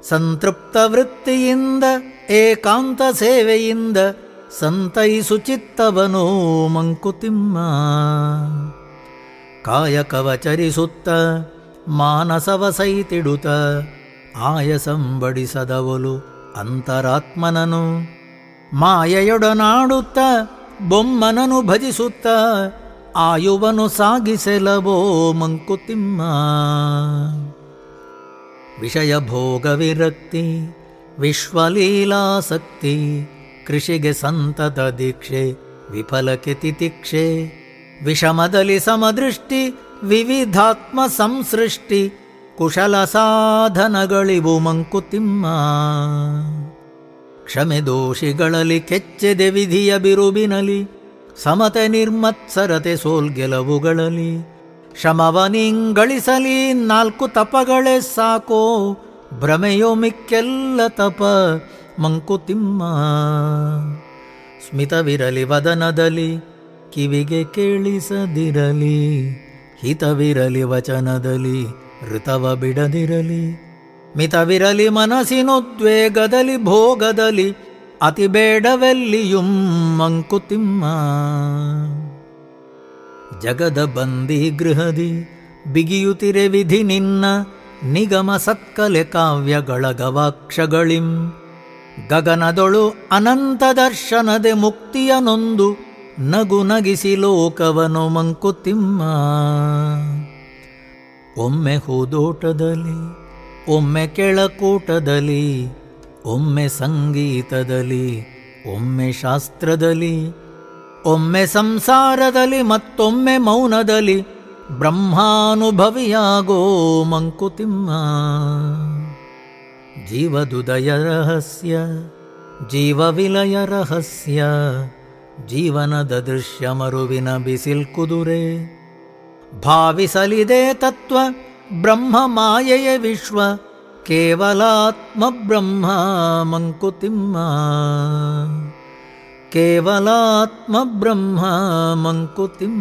ಸಂತೃಪ್ತ ವೃತ್ತಿಯಿಂದ, ಏಕಾಂತ ಸೇವೆಯಿಂದ ಸಂತೈಸು ಚಿತ್ತವನೋ ಮಂಕುತಿಮ್ಮ. ಕಾಯಕವಚರಿಸುತ್ತ ಮಾನಸವ ಸೈತಿಡುತ್ತ ಆಯಸಂಬಡಿಸದವಲು ಅಂತರಾತ್ಮನನು. ಮಾಯೆಯೊಡನಾಡುತ್ತ, ಬೊಮ್ಮನನು ಭಜಿಸುತ್ತ, ಆಯುವನು ಸಾಗಿಸೆಲವೋ ಮಂಕುತಿಮ್ಮ. ವಿಷಯ ಭೋಗ ವಿರಕ್ತಿ ವಿಶ್ವಲೀಲಾಸಕ್ತಿ, ಕೃಷಿಗೆ ಸಂತತ ದೀಕ್ಷೆ, ವಿಫಲಕ್ಕೆ ತಿತಿಕ್ಷೆ. ವಿಷಮದಲ್ಲಿ ಸಮದೃಷ್ಟಿ, ವಿವಿಧಾತ್ಮ ಸಂಸೃಷ್ಟಿ ಕುಶಲ ಸಾಧನಗಳಿವು ಮಂಕುತಿಮ್ಮ. ಕ್ಷಮೆ ದೋಷಿಗಳಲ್ಲಿ ಕೆಚ್ಚೆದೆ ವಿಧಿಯ ಬಿರುಬಿನಲಿ, ಸಮತೆ ನಿರ್ಮತ್ಸರತೆ ಸೋಲ್ಗೆಲವುಗಳಲ್ಲಿ ಶಮವನಿಂಗಳಿಸಲಿ ನಾಲ್ಕು ತಪಗಳೇ ಸಾಕೋ, ಭ್ರಮೆಯೋ ಮಿಕ್ಕೆಲ್ಲ ತಪ ಮಂಕುತಿಮ್ಮ. ಸ್ಮಿತವಿರಲಿ ವದನದಲ್ಲಿ, ಕಿವಿಗೆ ಕೇಳಿಸದಿರಲಿ, ಹಿತವಿರಲಿ ವಚನದಲ್ಲಿ. ಋತವ ಬಿಡದಿರಲಿ, ಮಿತವಿರಲಿ ಮನಸ್ಸಿನುದ್ವೇಗದಲ್ಲಿ ಭೋಗದಲ್ಲಿ, ಅತಿ ಬೇಡವೆಲ್ಲಿಯುಂ ಮಂಕುತಿಮ್ಮ. ಜಗದ ಬಂದಿ ಗೃಹದಿ ಬಿಗಿಯುತಿರೆ ವಿಧಿ ನಿನ್ನ, ನಿಗಮ ಸತ್ಕಲೆ ಕಾವ್ಯಗಳ ಗವಾಕ್ಷಗಳಿಂ. ಗಗನದೊಳು ಅನಂತ ದರ್ಶನದೆ ಮುಕ್ತಿಯ ನಗು ನಗಿಸಿ ಲೋಕವನು ಮಂಕುತಿಮ್ಮ. ಒಮ್ಮೆ ಹೂದೋಟದಲ್ಲಿ, ಒಮ್ಮೆ ಕೆಳಕೂಟದಲ್ಲಿ, ಒಮ್ಮೆ ಸಂಗೀತದಲ್ಲಿ, ಒಮ್ಮೆ ಶಾಸ್ತ್ರದಲ್ಲಿ, ಒಮ್ಮೆ ಸಂಸಾರದಲ್ಲಿ, ಮತ್ತೊಮ್ಮೆ ಮೌನದಲ್ಲಿ, ಬ್ರಹ್ಮಾನುಭವಿಯಾಗೋ ಮಂಕುತಿಮ್ಮ. ಜೀವದುದಯ ರಹಸ್ಯ, ಜೀವವಿಲಯ ರಹಸ್ಯ, ಜೀವನದ ದೃಶ್ಯ ಮರುವಿನ ಬಿಸಿಲ್ ಕುದುರೆ. भावि सलिदे तत्त्व ब्रह्म माय विश्वत्मब्रह्म केवलात्मब्रह्म मङ्कुतिम्